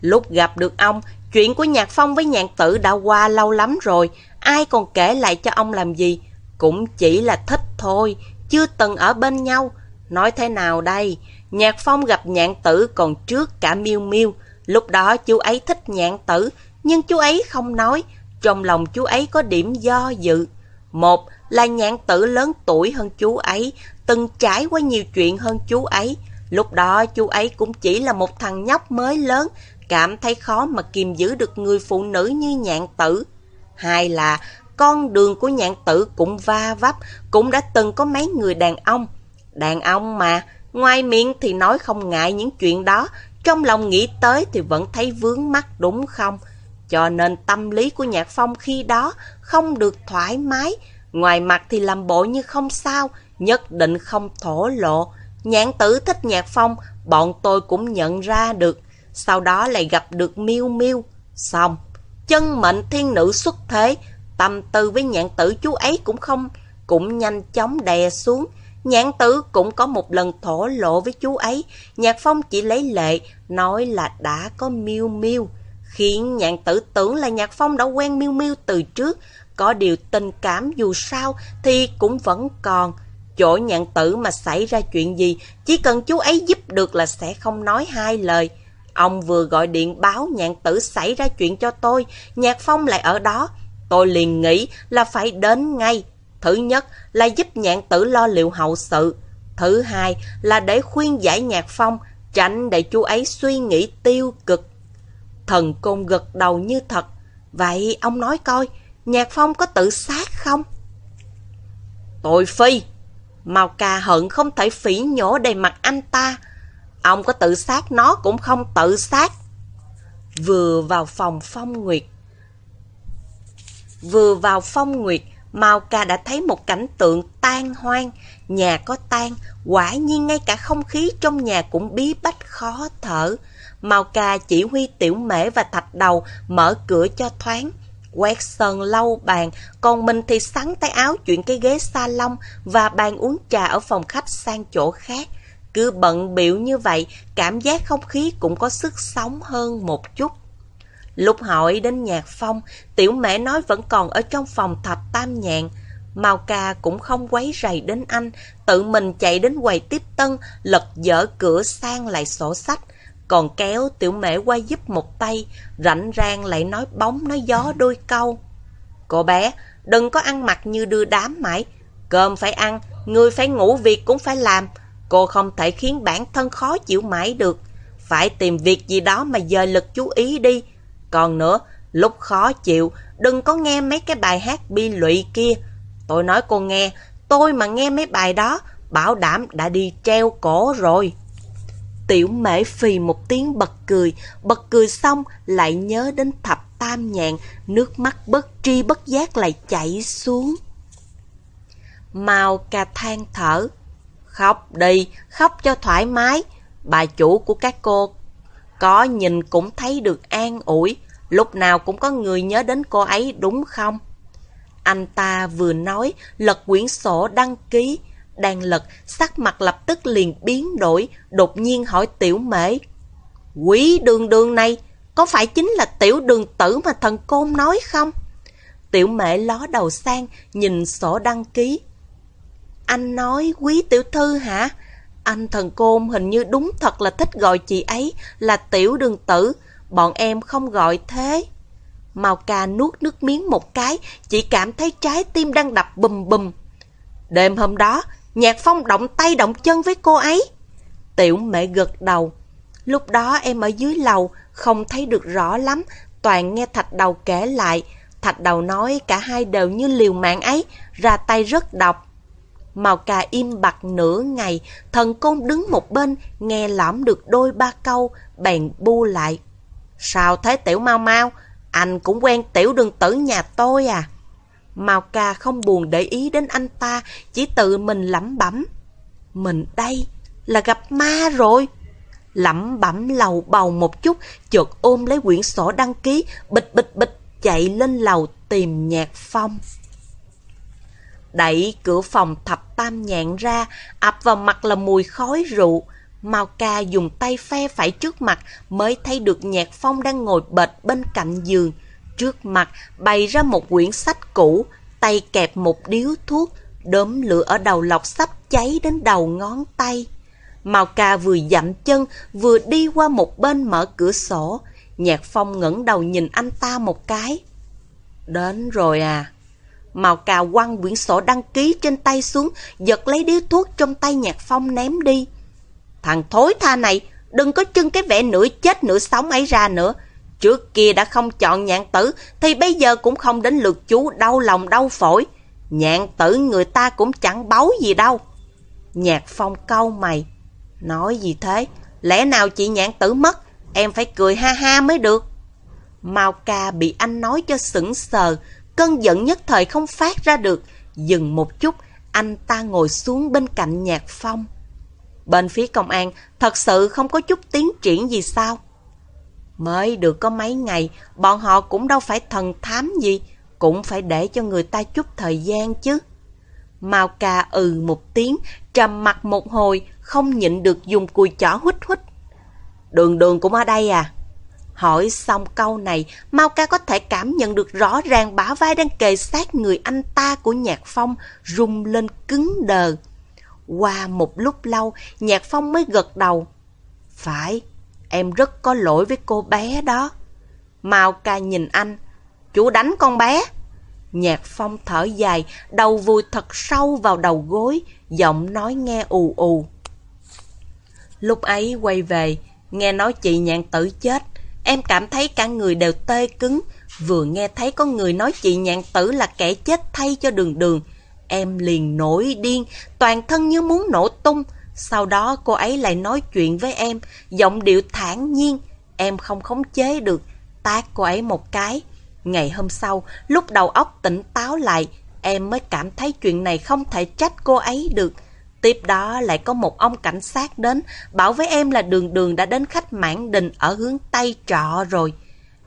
S1: Lúc gặp được ông, chuyện của Nhạc Phong với nhạn tử đã qua lâu lắm rồi. Ai còn kể lại cho ông làm gì? Cũng chỉ là thích thôi, chưa từng ở bên nhau. Nói thế nào đây? Nhạc Phong gặp nhạn tử còn trước cả miêu miêu. Lúc đó chú ấy thích nhạn tử, nhưng chú ấy không nói. Trong lòng chú ấy có điểm do dự. Một là nhạn tử lớn tuổi hơn chú ấy, từng trải qua nhiều chuyện hơn chú ấy. Lúc đó chú ấy cũng chỉ là một thằng nhóc mới lớn, cảm thấy khó mà kiềm giữ được người phụ nữ như nhạn tử. Hai là con đường của nhạn tử cũng va vấp, cũng đã từng có mấy người đàn ông. Đàn ông mà, ngoài miệng thì nói không ngại những chuyện đó, trong lòng nghĩ tới thì vẫn thấy vướng mắt đúng không? Cho nên tâm lý của Nhạc Phong khi đó không được thoải mái, ngoài mặt thì làm bộ như không sao, nhất định không thổ lộ. Nhãn tử thích Nhạc Phong, bọn tôi cũng nhận ra được, sau đó lại gặp được Miêu Miêu. Xong, chân mệnh thiên nữ xuất thế, tâm tư với nhạn tử chú ấy cũng không, cũng nhanh chóng đè xuống. Nhãn tử cũng có một lần thổ lộ với chú ấy, Nhạc Phong chỉ lấy lệ, nói là đã có Miêu Miêu khiến nhạn tử tưởng là Nhạc Phong đã quen Miêu Miêu từ trước, có điều tình cảm dù sao thì cũng vẫn còn. Chỗ nhạn tử mà xảy ra chuyện gì, chỉ cần chú ấy giúp được là sẽ không nói hai lời. Ông vừa gọi điện báo nhạn tử xảy ra chuyện cho tôi, Nhạc Phong lại ở đó. Tôi liền nghĩ là phải đến ngay. Thứ nhất là giúp nhạn tử lo liệu hậu sự. Thứ hai là để khuyên giải Nhạc Phong, tránh để chú ấy suy nghĩ tiêu cực. Thần côn gật đầu như thật. Vậy ông nói coi, Nhạc Phong có tự sát không? Tội phi! Mao ca hận không thể phỉ nhổ đầy mặt anh ta. Ông có tự sát nó cũng không tự sát. Vừa vào phòng phong nguyệt. Vừa vào phong nguyệt, Mao ca đã thấy một cảnh tượng tan hoang. Nhà có tan, quả nhiên ngay cả không khí trong nhà cũng bí bách khó thở. Mao ca chỉ huy tiểu mễ và thạch đầu mở cửa cho thoáng. Quét sân lau bàn, còn mình thì sắn tay áo chuyển cái ghế salon và bàn uống trà ở phòng khách sang chỗ khác. Cứ bận biểu như vậy, cảm giác không khí cũng có sức sống hơn một chút. Lúc hỏi đến nhạc phong, tiểu mẹ nói vẫn còn ở trong phòng thập tam nhạn. Mao ca cũng không quấy rầy đến anh, tự mình chạy đến quầy tiếp tân, lật dở cửa sang lại sổ sách còn kéo tiểu mẹ qua giúp một tay, rảnh rang lại nói bóng nói gió đôi câu. Cô bé, đừng có ăn mặc như đưa đám mãi, cơm phải ăn, người phải ngủ việc cũng phải làm. Cô không thể khiến bản thân khó chịu mãi được. Phải tìm việc gì đó mà dời lực chú ý đi. Còn nữa, lúc khó chịu, đừng có nghe mấy cái bài hát bi lụy kia. Tôi nói cô nghe, tôi mà nghe mấy bài đó, bảo đảm đã đi treo cổ rồi. Tiểu mễ phì một tiếng bật cười, bật cười xong lại nhớ đến thập tam nhạn, nước mắt bất tri bất giác lại chảy xuống. Mao ca than thở, khóc đi, khóc cho thoải mái, bà chủ của các cô có nhìn cũng thấy được an ủi, lúc nào cũng có người nhớ đến cô ấy đúng không? Anh ta vừa nói, lật quyển sổ đăng ký, đang lật, sắc mặt lập tức liền biến đổi, đột nhiên hỏi tiểu mễ. Quý đường đường này, có phải chính là tiểu đường tử mà thần côn nói không? Tiểu mễ ló đầu sang, nhìn sổ đăng ký. Anh nói quý tiểu thư hả? Anh thần côn hình như đúng thật là thích gọi chị ấy là tiểu đường tử, bọn em không gọi thế. Mao ca nuốt nước miếng một cái, chỉ cảm thấy trái tim đang đập bùm bùm. Đêm hôm đó, Nhạc Phong động tay động chân với cô ấy. Tiểu mẹ gật đầu. Lúc đó em ở dưới lầu, không thấy được rõ lắm, toàn nghe thạch đầu kể lại. Thạch đầu nói cả hai đều như liều mạng ấy, ra tay rất độc. Màu cà im bặt nửa ngày, thần côn đứng một bên, nghe lõm được đôi ba câu, bèn bu lại. Sao thế tiểu mau mau, anh cũng quen tiểu đường tử nhà tôi à? Mao ca không buồn để ý đến anh ta, chỉ tự mình lẩm bẩm. Mình đây là gặp ma rồi. Lẩm bẩm lầu bầu một chút, chợt ôm lấy quyển sổ đăng ký, bịch bịch bịch chạy lên lầu tìm nhạc phong. Đẩy cửa phòng thập tam nhạn ra, ập vào mặt là mùi khói rượu. Mao ca dùng tay phe phải trước mặt mới thấy được nhạc phong đang ngồi bệt bên cạnh giường. Trước mặt bày ra một quyển sách cũ, tay kẹp một điếu thuốc, đốm lửa ở đầu lọc sắp cháy đến đầu ngón tay. Mao ca vừa dậm chân, vừa đi qua một bên mở cửa sổ. Nhạc phong ngẩng đầu nhìn anh ta một cái. Đến rồi à. Mao ca quăng quyển sổ đăng ký trên tay xuống, giật lấy điếu thuốc trong tay nhạc phong ném đi. Thằng thối tha này, đừng có trưng cái vẻ nửa chết nửa sống ấy ra nữa. Trước kia đã không chọn nhạn tử, thì bây giờ cũng không đến lượt chú đau lòng đau phổi. Nhạn tử người ta cũng chẳng báu gì đâu. Nhạc phong câu mày. Nói gì thế? Lẽ nào chị nhạn tử mất, em phải cười ha ha mới được. Mao ca bị anh nói cho sững sờ, cơn giận nhất thời không phát ra được. Dừng một chút, anh ta ngồi xuống bên cạnh nhạc phong. Bên phía công an, thật sự không có chút tiến triển gì sao? Mới được có mấy ngày, bọn họ cũng đâu phải thần thám gì, cũng phải để cho người ta chút thời gian chứ. Mao ca ừ một tiếng, trầm mặt một hồi, không nhịn được dùng cùi chỏ hít hít Đường đường cũng ở đây à? Hỏi xong câu này, Mao ca có thể cảm nhận được rõ ràng bả vai đang kề sát người anh ta của Nhạc Phong rung lên cứng đờ. Qua một lúc lâu, Nhạc Phong mới gật đầu. Phải, Em rất có lỗi với cô bé đó. Mao ca nhìn anh. Chú đánh con bé. Nhạc phong thở dài, đầu vùi thật sâu vào đầu gối, giọng nói nghe ù ù. Lúc ấy quay về, nghe nói chị nhạn tử chết, em cảm thấy cả người đều tê cứng, vừa nghe thấy có người nói chị nhạn tử là kẻ chết thay cho đường đường. Em liền nổi điên, toàn thân như muốn nổ tung, sau đó cô ấy lại nói chuyện với em, giọng điệu thản nhiên, em không khống chế được, tát cô ấy một cái. Ngày hôm sau, lúc đầu óc tỉnh táo lại, em mới cảm thấy chuyện này không thể trách cô ấy được. Tiếp đó lại có một ông cảnh sát đến, bảo với em là đường đường đã đến khách mãn đình ở hướng Tây trọ rồi.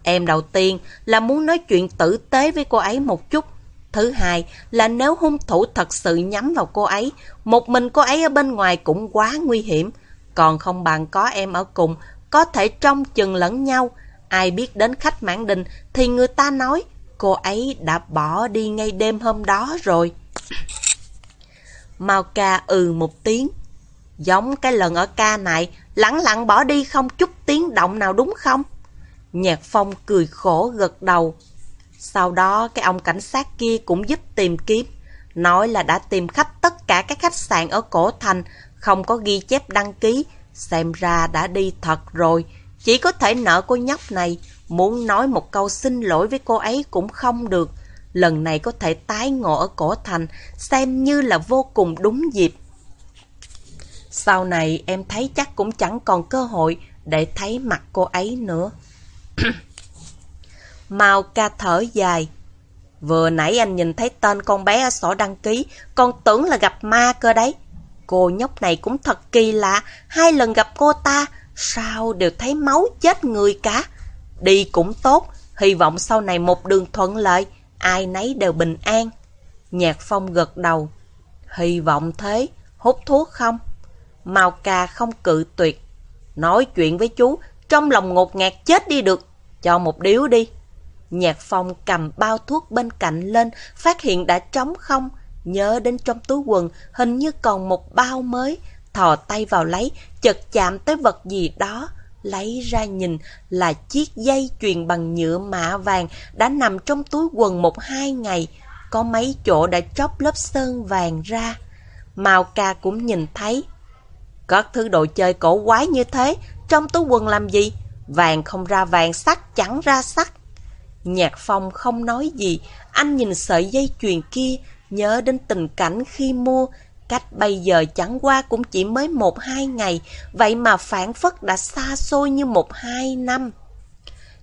S1: Em đầu tiên là muốn nói chuyện tử tế với cô ấy một chút, Thứ hai là nếu hung thủ thật sự nhắm vào cô ấy, một mình cô ấy ở bên ngoài cũng quá nguy hiểm. Còn không bằng có em ở cùng, có thể trông chừng lẫn nhau. Ai biết đến khách mãn đình thì người ta nói cô ấy đã bỏ đi ngay đêm hôm đó rồi. Mao ca ừ một tiếng. Giống cái lần ở ca này, lặng lặng bỏ đi không chút tiếng động nào đúng không? Nhạc phong cười khổ gật đầu. Sau đó cái ông cảnh sát kia cũng giúp tìm kiếm, nói là đã tìm khắp tất cả các khách sạn ở cổ thành, không có ghi chép đăng ký, xem ra đã đi thật rồi. Chỉ có thể nợ cô nhóc này, muốn nói một câu xin lỗi với cô ấy cũng không được. Lần này có thể tái ngộ ở cổ thành, xem như là vô cùng đúng dịp. Sau này em thấy chắc cũng chẳng còn cơ hội để thấy mặt cô ấy nữa. <clears throat> Mao ca thở dài. Vừa nãy anh nhìn thấy tên con bé ở sổ đăng ký, con tưởng là gặp ma cơ đấy. Cô nhóc này cũng thật kỳ lạ, hai lần gặp cô ta, sao đều thấy máu chết người cả. Đi cũng tốt, hy vọng sau này một đường thuận lợi, ai nấy đều bình an. Nhạc Phong gật đầu. Hy vọng thế, hút thuốc không? Mao ca không cự tuyệt. Nói chuyện với chú, trong lòng ngột ngạt chết đi được. Cho một điếu đi. Nhạc Phong cầm bao thuốc bên cạnh lên, phát hiện đã trống không. Nhớ đến trong túi quần, hình như còn một bao mới. Thò tay vào lấy, chợt chạm tới vật gì đó. Lấy ra nhìn là chiếc dây chuyền bằng nhựa mạ vàng đã nằm trong túi quần một hai ngày. Có mấy chỗ đã chóc lớp sơn vàng ra. Mao ca cũng nhìn thấy. Các thứ đồ chơi cổ quái như thế, trong túi quần làm gì? Vàng không ra vàng, sắt chẳng ra sắt. Nhạc phong không nói gì, anh nhìn sợi dây chuyền kia, nhớ đến tình cảnh khi mua, cách bây giờ chẳng qua cũng chỉ mới một hai ngày, vậy mà phản phất đã xa xôi như một hai năm.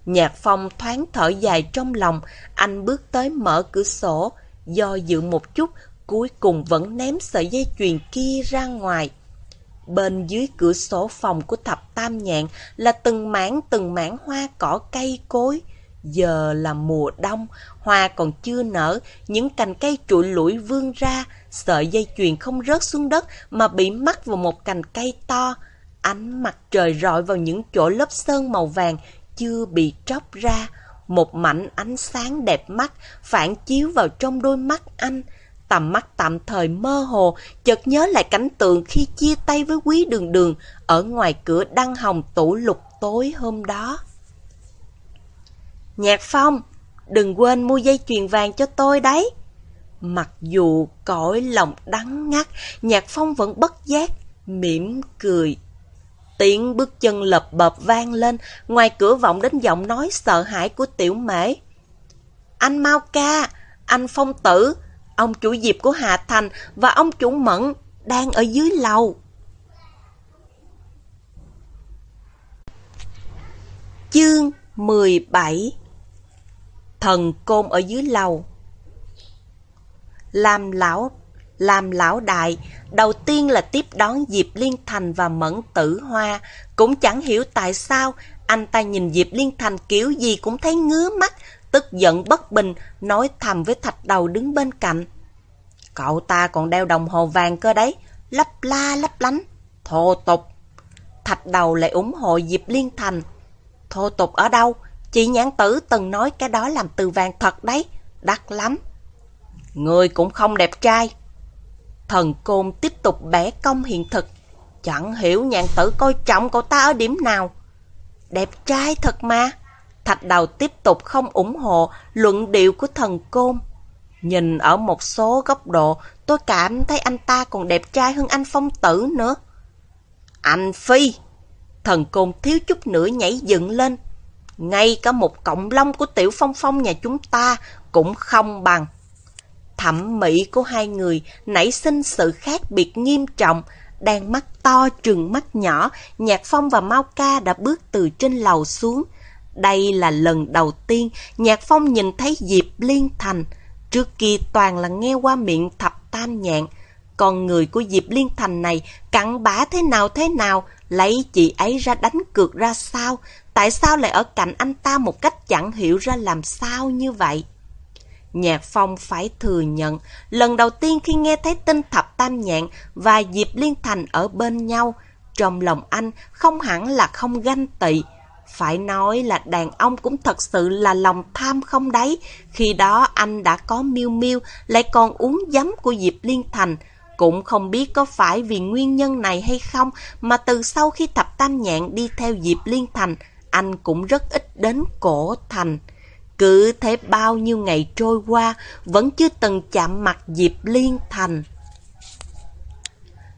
S1: Nhạc phong thoáng thở dài trong lòng, anh bước tới mở cửa sổ, do dự một chút, cuối cùng vẫn ném sợi dây chuyền kia ra ngoài. Bên dưới cửa sổ phòng của thập tam nhạn là từng mảng từng mảng hoa cỏ cây cối. Giờ là mùa đông, hoa còn chưa nở, những cành cây trụi lủi vươn ra, sợi dây chuyền không rớt xuống đất mà bị mắc vào một cành cây to. Ánh mặt trời rọi vào những chỗ lớp sơn màu vàng chưa bị tróc ra. Một mảnh ánh sáng đẹp mắt phản chiếu vào trong đôi mắt anh. Tầm mắt tạm thời mơ hồ, chợt nhớ lại cảnh tượng khi chia tay với quý đường đường ở ngoài cửa đăng hồng tủ lục tối hôm đó. Nhạc Phong, đừng quên mua dây chuyền vàng cho tôi đấy. Mặc dù cõi lòng đắng ngắt, Nhạc Phong vẫn bất giác, mỉm cười. Tiếng bước chân lập bập vang lên, ngoài cửa vọng đến giọng nói sợ hãi của tiểu mễ. Anh Mau Ca, anh Phong Tử, ông chủ diệp của Hà Thành và ông chủ Mẫn đang ở dưới lầu. Chương 17 Thần côn ở dưới lầu Làm lão làm lão đại, đầu tiên là tiếp đón Diệp Liên Thành và Mẫn Tử Hoa. Cũng chẳng hiểu tại sao anh ta nhìn Diệp Liên Thành kiểu gì cũng thấy ngứa mắt, tức giận bất bình, nói thầm với thạch đầu đứng bên cạnh. Cậu ta còn đeo đồng hồ vàng cơ đấy, lấp la lấp lánh, thô tục. Thạch đầu lại ủng hộ Diệp Liên Thành. Thô tục ở đâu? Chị nhãn tử từng nói cái đó làm từ vàng thật đấy, đắt lắm. Người cũng không đẹp trai. Thần côn tiếp tục bẻ công hiện thực. Chẳng hiểu nhãn tử coi trọng cậu ta ở điểm nào. Đẹp trai thật mà. Thạch đầu tiếp tục không ủng hộ luận điệu của thần côn. Nhìn ở một số góc độ, tôi cảm thấy anh ta còn đẹp trai hơn anh phong tử nữa. Anh Phi! Thần côn thiếu chút nữa nhảy dựng lên. Ngay cả một cộng long của tiểu phong phong nhà chúng ta cũng không bằng. Thẩm mỹ của hai người nảy sinh sự khác biệt nghiêm trọng, đang mắt to trừng mắt nhỏ, Nhạc Phong và Mao Ca đã bước từ trên lầu xuống. Đây là lần đầu tiên Nhạc Phong nhìn thấy Diệp Liên Thành. Trước kia toàn là nghe qua miệng thập tam nhạn. Con người của Diệp Liên Thành này cặn bã thế nào thế nào, lấy chị ấy ra đánh cược ra sao, tại sao lại ở cạnh anh ta một cách chẳng hiểu ra làm sao như vậy. Nhạc Phong phải thừa nhận, lần đầu tiên khi nghe thấy tin Thập Tam Nhạn và Diệp Liên Thành ở bên nhau, trong lòng anh không hẳn là không ganh tị. Phải nói là đàn ông cũng thật sự là lòng tham không đấy. Khi đó anh đã có miêu miêu, lại còn uống giấm của Diệp Liên Thành. Cũng không biết có phải vì nguyên nhân này hay không mà từ sau khi Thập Tam Nhạn đi theo Diệp Liên Thành, anh cũng rất ít đến cổ thành. Cứ thế bao nhiêu ngày trôi qua, vẫn chưa từng chạm mặt Diệp Liên Thành.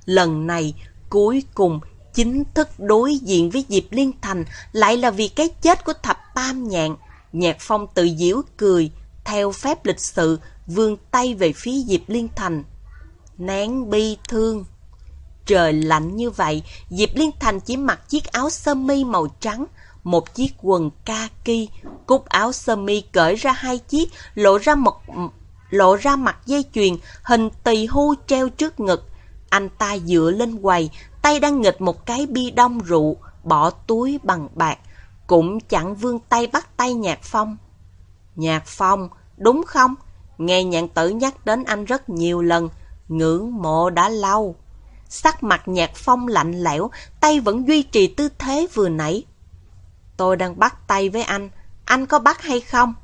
S1: Lần này, Cuối cùng, chính thức đối diện với Diệp Liên Thành lại là vì cái chết của thập tam nhạn. Nhạc Phong tự giễu cười, theo phép lịch sự, vươn tay về phía Diệp Liên Thành. Nén bi thương. Trời lạnh như vậy, Diệp Liên Thành chỉ mặc chiếc áo sơ mi màu trắng, một chiếc quần kaki, cúc áo sơ mi cởi ra hai chiếc, lộ ra một lộ ra mặt dây chuyền, hình tỳ hưu treo trước ngực. Anh ta dựa lên quầy, tay đang nghịch một cái bi đông rượu, bỏ túi bằng bạc, cũng chẳng vươn tay bắt tay Nhạc Phong. Nhạc Phong, đúng không? Nghe nhạn tử nhắc đến anh rất nhiều lần, ngưỡng mộ đã lâu. Sắc mặt Nhạc Phong lạnh lẽo, tay vẫn duy trì tư thế vừa nãy. Tôi đang bắt tay với anh, anh có bắt hay không?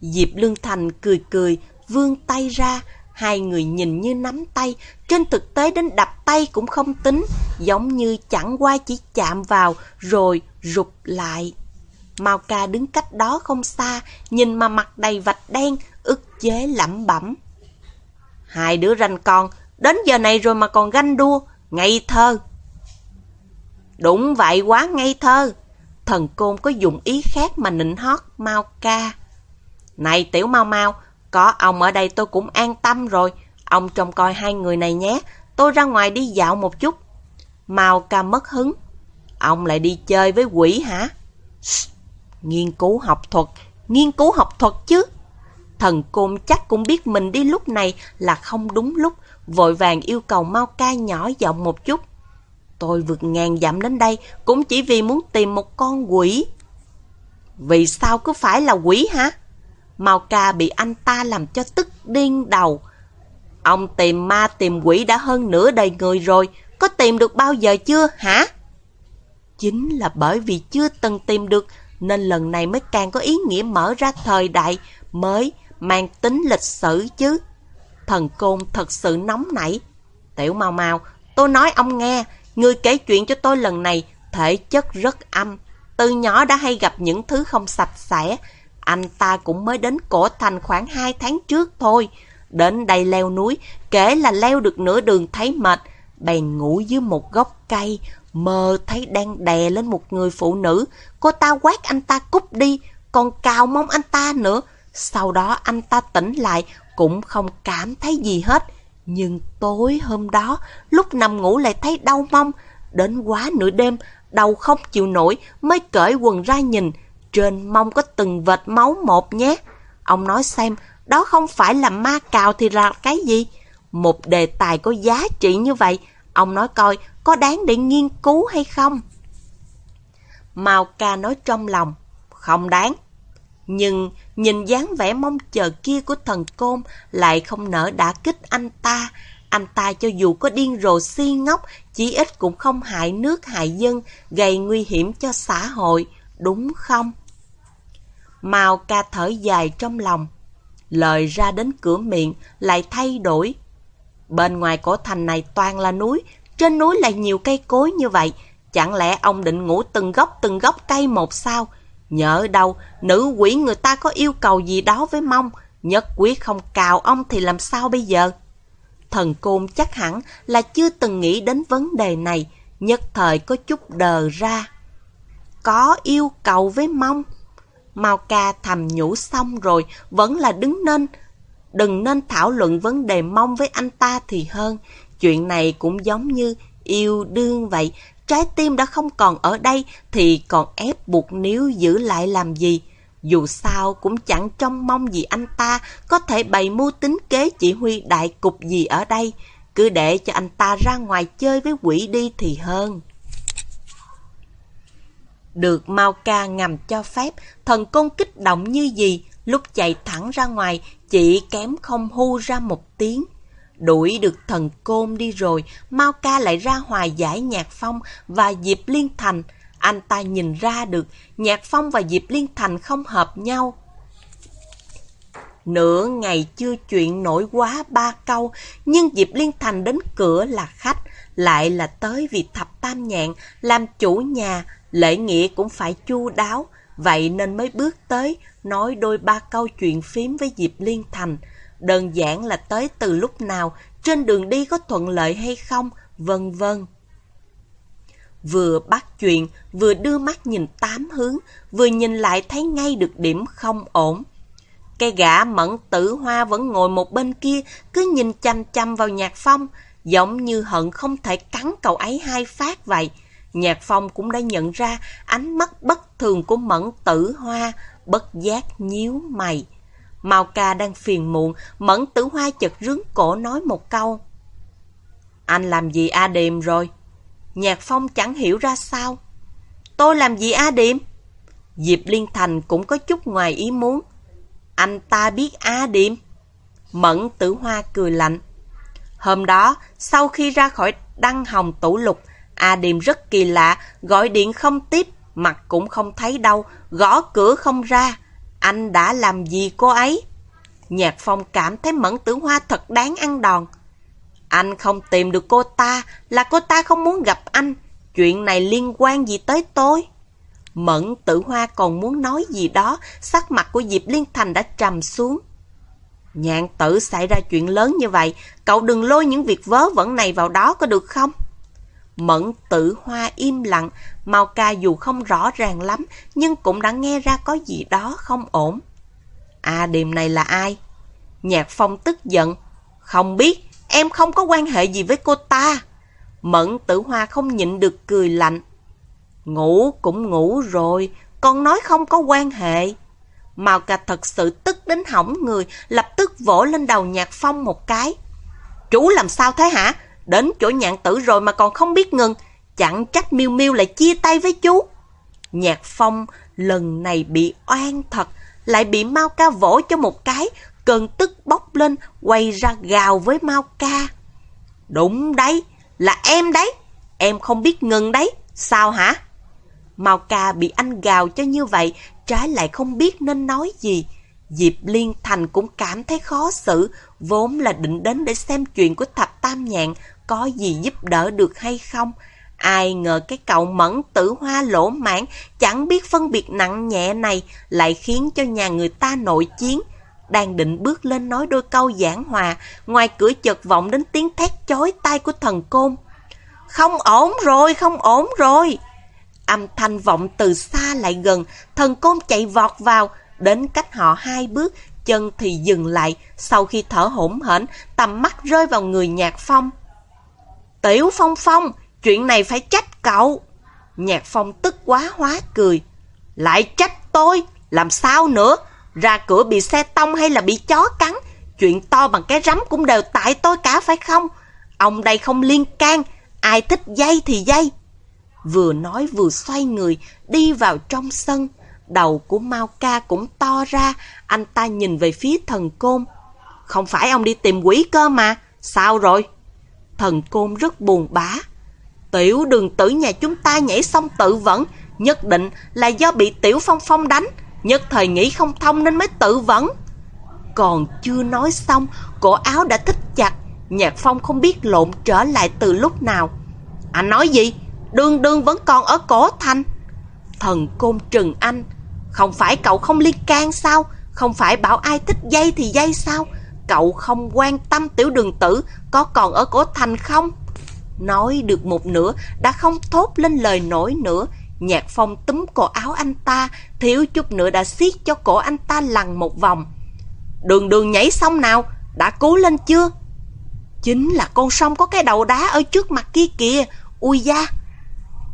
S1: Diệp Lương Thành cười cười, vươn tay ra, hai người nhìn như nắm tay, trên thực tế đến đập tay cũng không tính, giống như chẳng qua chỉ chạm vào rồi rụt lại. Mao ca đứng cách đó không xa, nhìn mà mặt đầy vạch đen, ức chế lẩm bẩm. Hai đứa ranh con, đến giờ này rồi mà còn ganh đua, ngây thơ. Đúng vậy quá ngây thơ. Thần côn có dùng ý khác mà nịnh hót mau ca. Này tiểu mau mau, có ông ở đây tôi cũng an tâm rồi. Ông trông coi hai người này nhé, tôi ra ngoài đi dạo một chút. mau ca mất hứng. Ông lại đi chơi với quỷ hả? Nghiên cứu học thuật, nghiên cứu học thuật chứ. Thần côn chắc cũng biết mình đi lúc này là không đúng lúc, vội vàng yêu cầu Mao ca nhỏ giọng một chút. Tôi vượt ngàn dặm đến đây cũng chỉ vì muốn tìm một con quỷ. Vì sao cứ phải là quỷ hả? Mao ca bị anh ta làm cho tức điên đầu. Ông tìm ma tìm quỷ đã hơn nửa đời người rồi, có tìm được bao giờ chưa hả? Chính là bởi vì chưa từng tìm được nên lần này mới càng có ý nghĩa mở ra thời đại mới mang tính lịch sử chứ. Thần côn thật sự nóng nảy. Tiểu mau mau, tôi nói ông nghe, người kể chuyện cho tôi lần này thể chất rất âm. Từ nhỏ đã hay gặp những thứ không sạch sẽ. Anh ta cũng mới đến cổ thành khoảng 2 tháng trước thôi. Đến đây leo núi, kể là leo được nửa đường thấy mệt. Bèn ngủ dưới một gốc cây, mơ thấy đang đè lên một người phụ nữ. Cô ta quát anh ta cút đi, còn cào mong anh ta nữa. Sau đó anh ta tỉnh lại, cũng không cảm thấy gì hết. Nhưng tối hôm đó, lúc nằm ngủ lại thấy đau mông. Đến quá nửa đêm, đầu không chịu nổi, mới cởi quần ra nhìn. Trên mông có từng vệt máu một nhé. Ông nói xem, đó không phải là ma cào thì là cái gì? Một đề tài có giá trị như vậy, ông nói coi có đáng để nghiên cứu hay không? Mao ca nói trong lòng, không đáng. Nhưng nhìn dáng vẻ mong chờ kia của thần côn lại không nỡ đã kích anh ta. Anh ta cho dù có điên rồ si ngốc, chỉ ít cũng không hại nước hại dân, gây nguy hiểm cho xã hội, đúng không? Mao ca thở dài trong lòng. Lời ra đến cửa miệng lại thay đổi. Bên ngoài cổ thành này toàn là núi, trên núi lại nhiều cây cối như vậy. Chẳng lẽ ông định ngủ từng gốc từng gốc cây một sao? Nhớ đâu, nữ quỷ người ta có yêu cầu gì đó với mong, nhất quyết không cào ông thì làm sao bây giờ? Thần côn chắc hẳn là chưa từng nghĩ đến vấn đề này, nhất thời có chút đờ ra. Có yêu cầu với mong. Mao ca thầm nhủ xong rồi, vẫn là đứng nên. Đừng nên thảo luận vấn đề mong với anh ta thì hơn. Chuyện này cũng giống như yêu đương vậy, trái tim đã không còn ở đây thì còn ép buộc níu giữ lại làm gì. Dù sao cũng chẳng trông mong gì anh ta có thể bày mưu tính kế chỉ huy đại cục gì ở đây. Cứ để cho anh ta ra ngoài chơi với quỷ đi thì hơn. Được Mao Ca ngầm cho phép, thần công kích động như gì, lúc chạy thẳng ra ngoài, chỉ kém không hu ra một tiếng. Đuổi được thần côn đi rồi, Mao Ca lại ra hòa giải Nhạc Phong và Diệp Liên Thành. Anh ta nhìn ra được Nhạc Phong và Diệp Liên Thành không hợp nhau. Nửa ngày chưa chuyện nổi quá ba câu, nhưng Diệp Liên Thành đến cửa là khách, lại là tới vì thập tam nhạn, làm chủ nhà, lễ nghĩa cũng phải chu đáo, vậy nên mới bước tới, nói đôi ba câu chuyện phím với Diệp Liên Thành đơn giản là tới từ lúc nào, trên đường đi có thuận lợi hay không, vân vân. Vừa bắt chuyện, vừa đưa mắt nhìn tám hướng, vừa nhìn lại thấy ngay được điểm không ổn. Cái gã mẫn tử hoa vẫn ngồi một bên kia, cứ nhìn chăm chăm vào nhạc phong, giống như hận không thể cắn cậu ấy hai phát vậy. Nhạc phong cũng đã nhận ra ánh mắt bất thường của mẫn tử hoa, bất giác nhíu mày. Mao ca đang phiền muộn, mẫn tử hoa chật rướng cổ nói một câu. Anh làm gì A Điềm rồi? Nhạc Phong chẳng hiểu ra sao. Tôi làm gì A Điềm? Diệp Liên Thành cũng có chút ngoài ý muốn. Anh ta biết A Điềm. Mẫn tử hoa cười lạnh. Hôm đó, sau khi ra khỏi đăng hồng tủ lục, A Điềm rất kỳ lạ, gọi điện không tiếp, mặt cũng không thấy đâu, gõ cửa không ra. Anh đã làm gì cô ấy? Nhạc Phong cảm thấy Mẫn Tử Hoa thật đáng ăn đòn. Anh không tìm được cô ta là cô ta không muốn gặp anh. Chuyện này liên quan gì tới tôi? Mẫn Tử Hoa còn muốn nói gì đó, sắc mặt của Diệp Liên Thành đã trầm xuống. Nhạn tử xảy ra chuyện lớn như vậy, cậu đừng lôi những việc vớ vẩn này vào đó có được không? Mẫn tử hoa im lặng, Mao ca dù không rõ ràng lắm, nhưng cũng đã nghe ra có gì đó không ổn. À điềm này là ai? Nhạc phong tức giận. Không biết, em không có quan hệ gì với cô ta. Mẫn tử hoa không nhịn được cười lạnh. Ngủ cũng ngủ rồi, con nói không có quan hệ. Mao ca thật sự tức đến hỏng người, lập tức vỗ lên đầu nhạc phong một cái. Chú làm sao thế hả? Đến chỗ nhạn tử rồi mà còn không biết ngừng. Chẳng trách miêu miêu lại chia tay với chú. Nhạc phong lần này bị oan thật, lại bị Mao ca vỗ cho một cái, cơn tức bốc lên, quay ra gào với Mao ca. Đúng đấy, là em đấy, em không biết ngừng đấy, sao hả? Mao ca bị anh gào cho như vậy, trái lại không biết nên nói gì. Diệp Liên Thành cũng cảm thấy khó xử, vốn là định đến để xem chuyện của thập tam nhạn có gì giúp đỡ được hay không. Ai ngờ cái cậu mẫn tử hoa lỗ mãn, chẳng biết phân biệt nặng nhẹ này, lại khiến cho nhà người ta nội chiến. Đang định bước lên nói đôi câu giảng hòa, ngoài cửa chợt vọng đến tiếng thét chói tai của thần côn. Không ổn rồi, không ổn rồi. Âm thanh vọng từ xa lại gần, thần côn chạy vọt vào, đến cách họ hai bước, chân thì dừng lại, sau khi thở hổn hển, tầm mắt rơi vào người nhạc phong. Tiểu Phong Phong, chuyện này phải trách cậu. Nhạc Phong tức quá hóa cười. Lại trách tôi, làm sao nữa? Ra cửa bị xe tông hay là bị chó cắn? Chuyện to bằng cái rắm cũng đều tại tôi cả phải không? Ông đây không liên can, ai thích dây thì dây. Vừa nói vừa xoay người, đi vào trong sân. Đầu của Mao Ca cũng to ra, anh ta nhìn về phía thần côn. Không phải ông đi tìm quỷ cơ mà, sao rồi? Thần côn rất buồn bã. Tiểu đường tử nhà chúng ta nhảy xong tự vẫn, nhất định là do bị Tiểu Phong Phong đánh, nhất thời nghĩ không thông nên mới tự vẫn. Còn chưa nói xong, cổ áo đã thích chặt, Nhạc Phong không biết lộn trở lại từ lúc nào. Anh nói gì? Đường đường vẫn còn ở cổ thành. Thần côn trừng anh, không phải cậu không liên can sao? Không phải bảo ai thích dây thì dây sao? Cậu không quan tâm tiểu đường tử có còn ở cổ thành không? Nói được một nửa, đã không thốt lên lời nổi nữa. Nhạc phong túm cổ áo anh ta, thiếu chút nữa đã xiết cho cổ anh ta lằn một vòng. Đường đường nhảy xong nào, đã cứu lên chưa? Chính là con sông có cái đầu đá ở trước mặt kia kìa, ui da!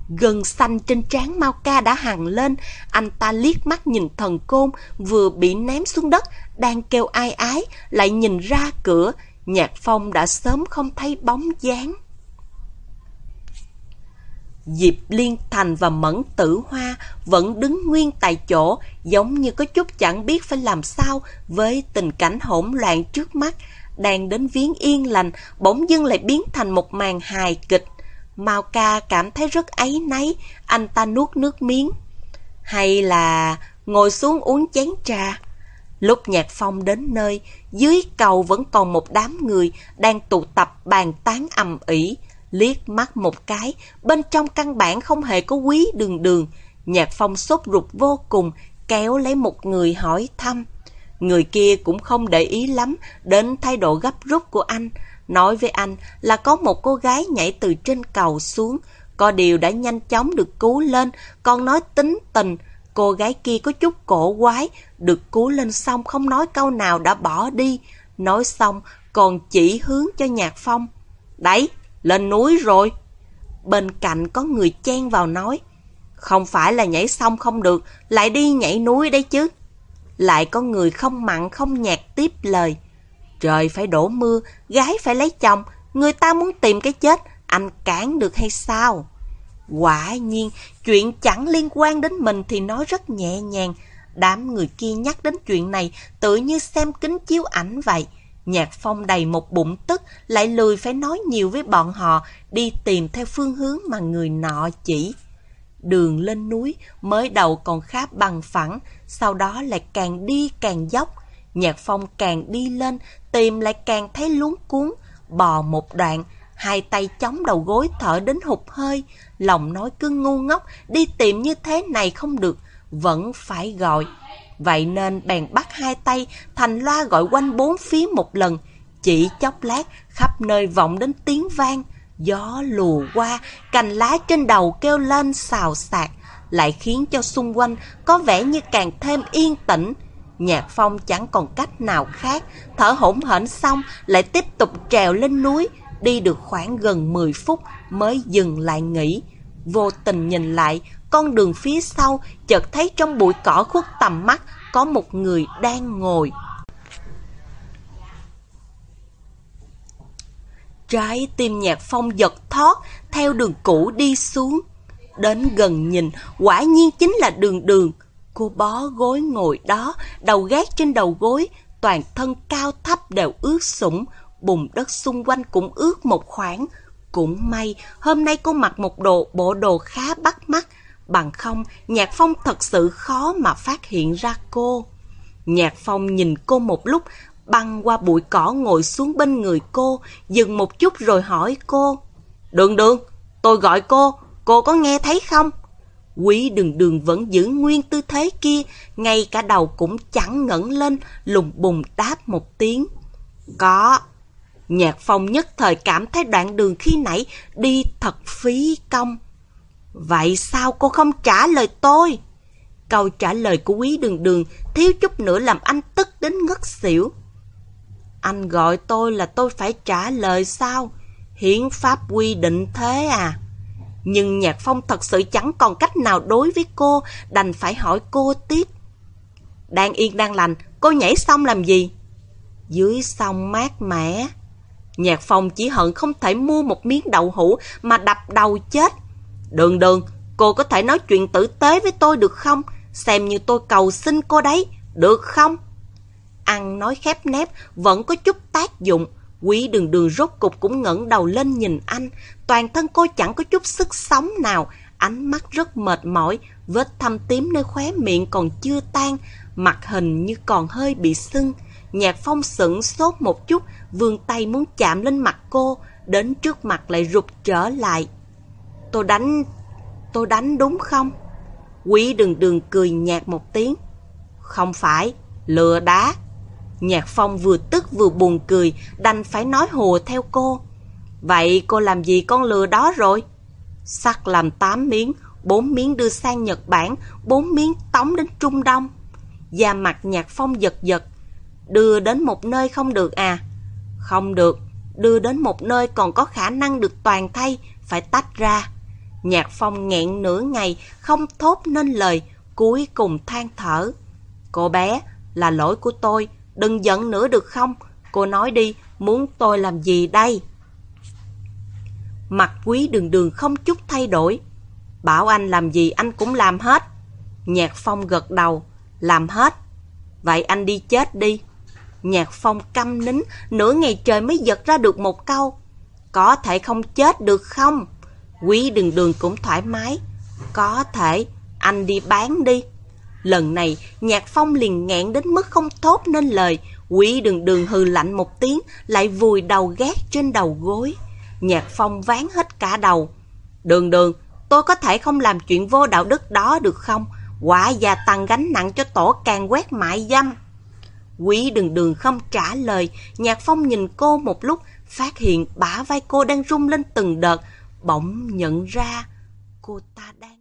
S1: Gân xanh trên trán Mao Ca đã hằng lên, anh ta liếc mắt nhìn thần côn vừa bị ném xuống đất, đang kêu ai ái, lại nhìn ra cửa, Nhạc Phong đã sớm không thấy bóng dáng. Diệp Liên Thành và Mẫn Tử Hoa vẫn đứng nguyên tại chỗ, giống như có chút chẳng biết phải làm sao với tình cảnh hỗn loạn trước mắt, đang đến viếng yên lành, bỗng dưng lại biến thành một màn hài kịch. Mao ca cảm thấy rất ấy nấy, anh ta nuốt nước miếng. Hay là ngồi xuống uống chén trà? Lúc Nhạc Phong đến nơi, dưới cầu vẫn còn một đám người đang tụ tập bàn tán ầm ĩ. Liếc mắt một cái, bên trong căn bản không hề có quý đường đường. Nhạc Phong sốt ruột vô cùng, kéo lấy một người hỏi thăm. Người kia cũng không để ý lắm đến thái độ gấp rút của anh. Nói với anh là có một cô gái nhảy từ trên cầu xuống, Có điều đã nhanh chóng được cứu lên, còn nói tính tình. Cô gái kia có chút cổ quái, được cứu lên xong không nói câu nào đã bỏ đi. Nói xong còn chỉ hướng cho Nhạc Phong. Đấy, lên núi rồi. Bên cạnh có người chen vào nói. Không phải là nhảy xong không được, lại đi nhảy núi đấy chứ. Lại có người không mặn không nhạt tiếp lời. Trời phải đổ mưa, gái phải lấy chồng, người ta muốn tìm cái chết, anh cản được hay sao? Quả nhiên, chuyện chẳng liên quan đến mình thì nói rất nhẹ nhàng. Đám người kia nhắc đến chuyện này tự như xem kính chiếu ảnh vậy. Nhạc phong đầy một bụng tức, lại lười phải nói nhiều với bọn họ, đi tìm theo phương hướng mà người nọ chỉ. Đường lên núi mới đầu còn khá bằng phẳng, sau đó lại càng đi càng dốc. Nhạc phong càng đi lên, tìm lại càng thấy luống cuốn, bò một đoạn, hai tay chống đầu gối thở đến hụt hơi, lòng nói cứ ngu ngốc, đi tìm như thế này không được, vẫn phải gọi. Vậy nên bèn bắt hai tay thành loa gọi quanh bốn phía một lần, chỉ chốc lát khắp nơi vọng đến tiếng vang, gió lùa qua, cành lá trên đầu kêu lên xào xạc, lại khiến cho xung quanh có vẻ như càng thêm yên tĩnh. Nhạc phong chẳng còn cách nào khác, thở hổn hển xong lại tiếp tục trèo lên núi, đi được khoảng gần 10 phút mới dừng lại nghỉ. Vô tình nhìn lại, con đường phía sau chợt thấy trong bụi cỏ khuất tầm mắt có một người đang ngồi. Trái tim nhạc phong giật thoát theo đường cũ đi xuống. Đến gần nhìn, quả nhiên chính là đường đường. Cô bó gối ngồi đó, đầu gác trên đầu gối, toàn thân cao thấp đều ướt sũng, bùn đất xung quanh cũng ướt một khoảng. Cũng may, hôm nay cô mặc một đồ bộ đồ khá bắt mắt, bằng không Nhạc Phong thật sự khó mà phát hiện ra cô. Nhạc Phong nhìn cô một lúc, băng qua bụi cỏ ngồi xuống bên người cô, dừng một chút rồi hỏi cô. Đường đường, tôi gọi cô, cô có nghe thấy không? Quý đường đường vẫn giữ nguyên tư thế kia, ngay cả đầu cũng chẳng ngẩng lên, lùng bùng đáp một tiếng. Có. Nhạc phong nhất thời cảm thấy đoạn đường khi nãy đi thật phí công. Vậy sao cô không trả lời tôi? Câu trả lời của quý đường đường thiếu chút nữa làm anh tức đến ngất xỉu. Anh gọi tôi là tôi phải trả lời sao? Hiến pháp quy định thế à? Nhưng Nhạc Phong thật sự chẳng còn cách nào đối với cô, đành phải hỏi cô tiếp. Đang yên đang lành, cô nhảy xong làm gì? Dưới sông mát mẻ. Nhạc Phong chỉ hận không thể mua một miếng đậu hũ mà đập đầu chết. Đường đường, cô có thể nói chuyện tử tế với tôi được không? Xem như tôi cầu xin cô đấy, được không? Ăn nói khép nép, vẫn có chút tác dụng. Quý đường đường rốt cục cũng ngẩng đầu lên nhìn anh. Toàn thân cô chẳng có chút sức sống nào. Ánh mắt rất mệt mỏi, vết thâm tím nơi khóe miệng còn chưa tan. Mặt hình như còn hơi bị sưng. Nhạc phong sững sốt một chút, vươn tay muốn chạm lên mặt cô, đến trước mặt lại rụt trở lại. Tôi đánh... tôi đánh đúng không? Quý đường đường cười nhạt một tiếng. Không phải, lừa đá. Nhạc phong vừa tức vừa buồn cười, đành phải nói hùa theo cô. Vậy cô làm gì con lừa đó rồi? sắc làm 8 miếng, 4 miếng đưa sang Nhật Bản, 4 miếng tống đến Trung Đông. Da mặt nhạc phong giật giật. Đưa đến một nơi không được à? Không được, đưa đến một nơi còn có khả năng được toàn thay, phải tách ra. Nhạc phong nghẹn nửa ngày, không thốt nên lời, cuối cùng than thở. Cô bé, là lỗi của tôi, đừng giận nữa được không? Cô nói đi, muốn tôi làm gì đây? Mặt quý đường đường không chút thay đổi. Bảo anh làm gì anh cũng làm hết. Nhạc phong gật đầu, làm hết. Vậy anh đi chết đi. Nhạc phong căm nín, nửa ngày trời mới giật ra được một câu. Có thể không chết được không? Quý đường đường cũng thoải mái. Có thể, anh đi bán đi. Lần này, nhạc phong liền nghẹn đến mức không thốt nên lời. quỷ đường đường hừ lạnh một tiếng, lại vùi đầu gác trên đầu gối. Nhạc phong ván hết cả đầu. Đường đường, tôi có thể không làm chuyện vô đạo đức đó được không? Quả gia tăng gánh nặng cho tổ càng quét mại dâm. Quý đường đường không trả lời, nhạc phong nhìn cô một lúc, phát hiện bả vai cô đang rung lên từng đợt, bỗng nhận ra cô ta đang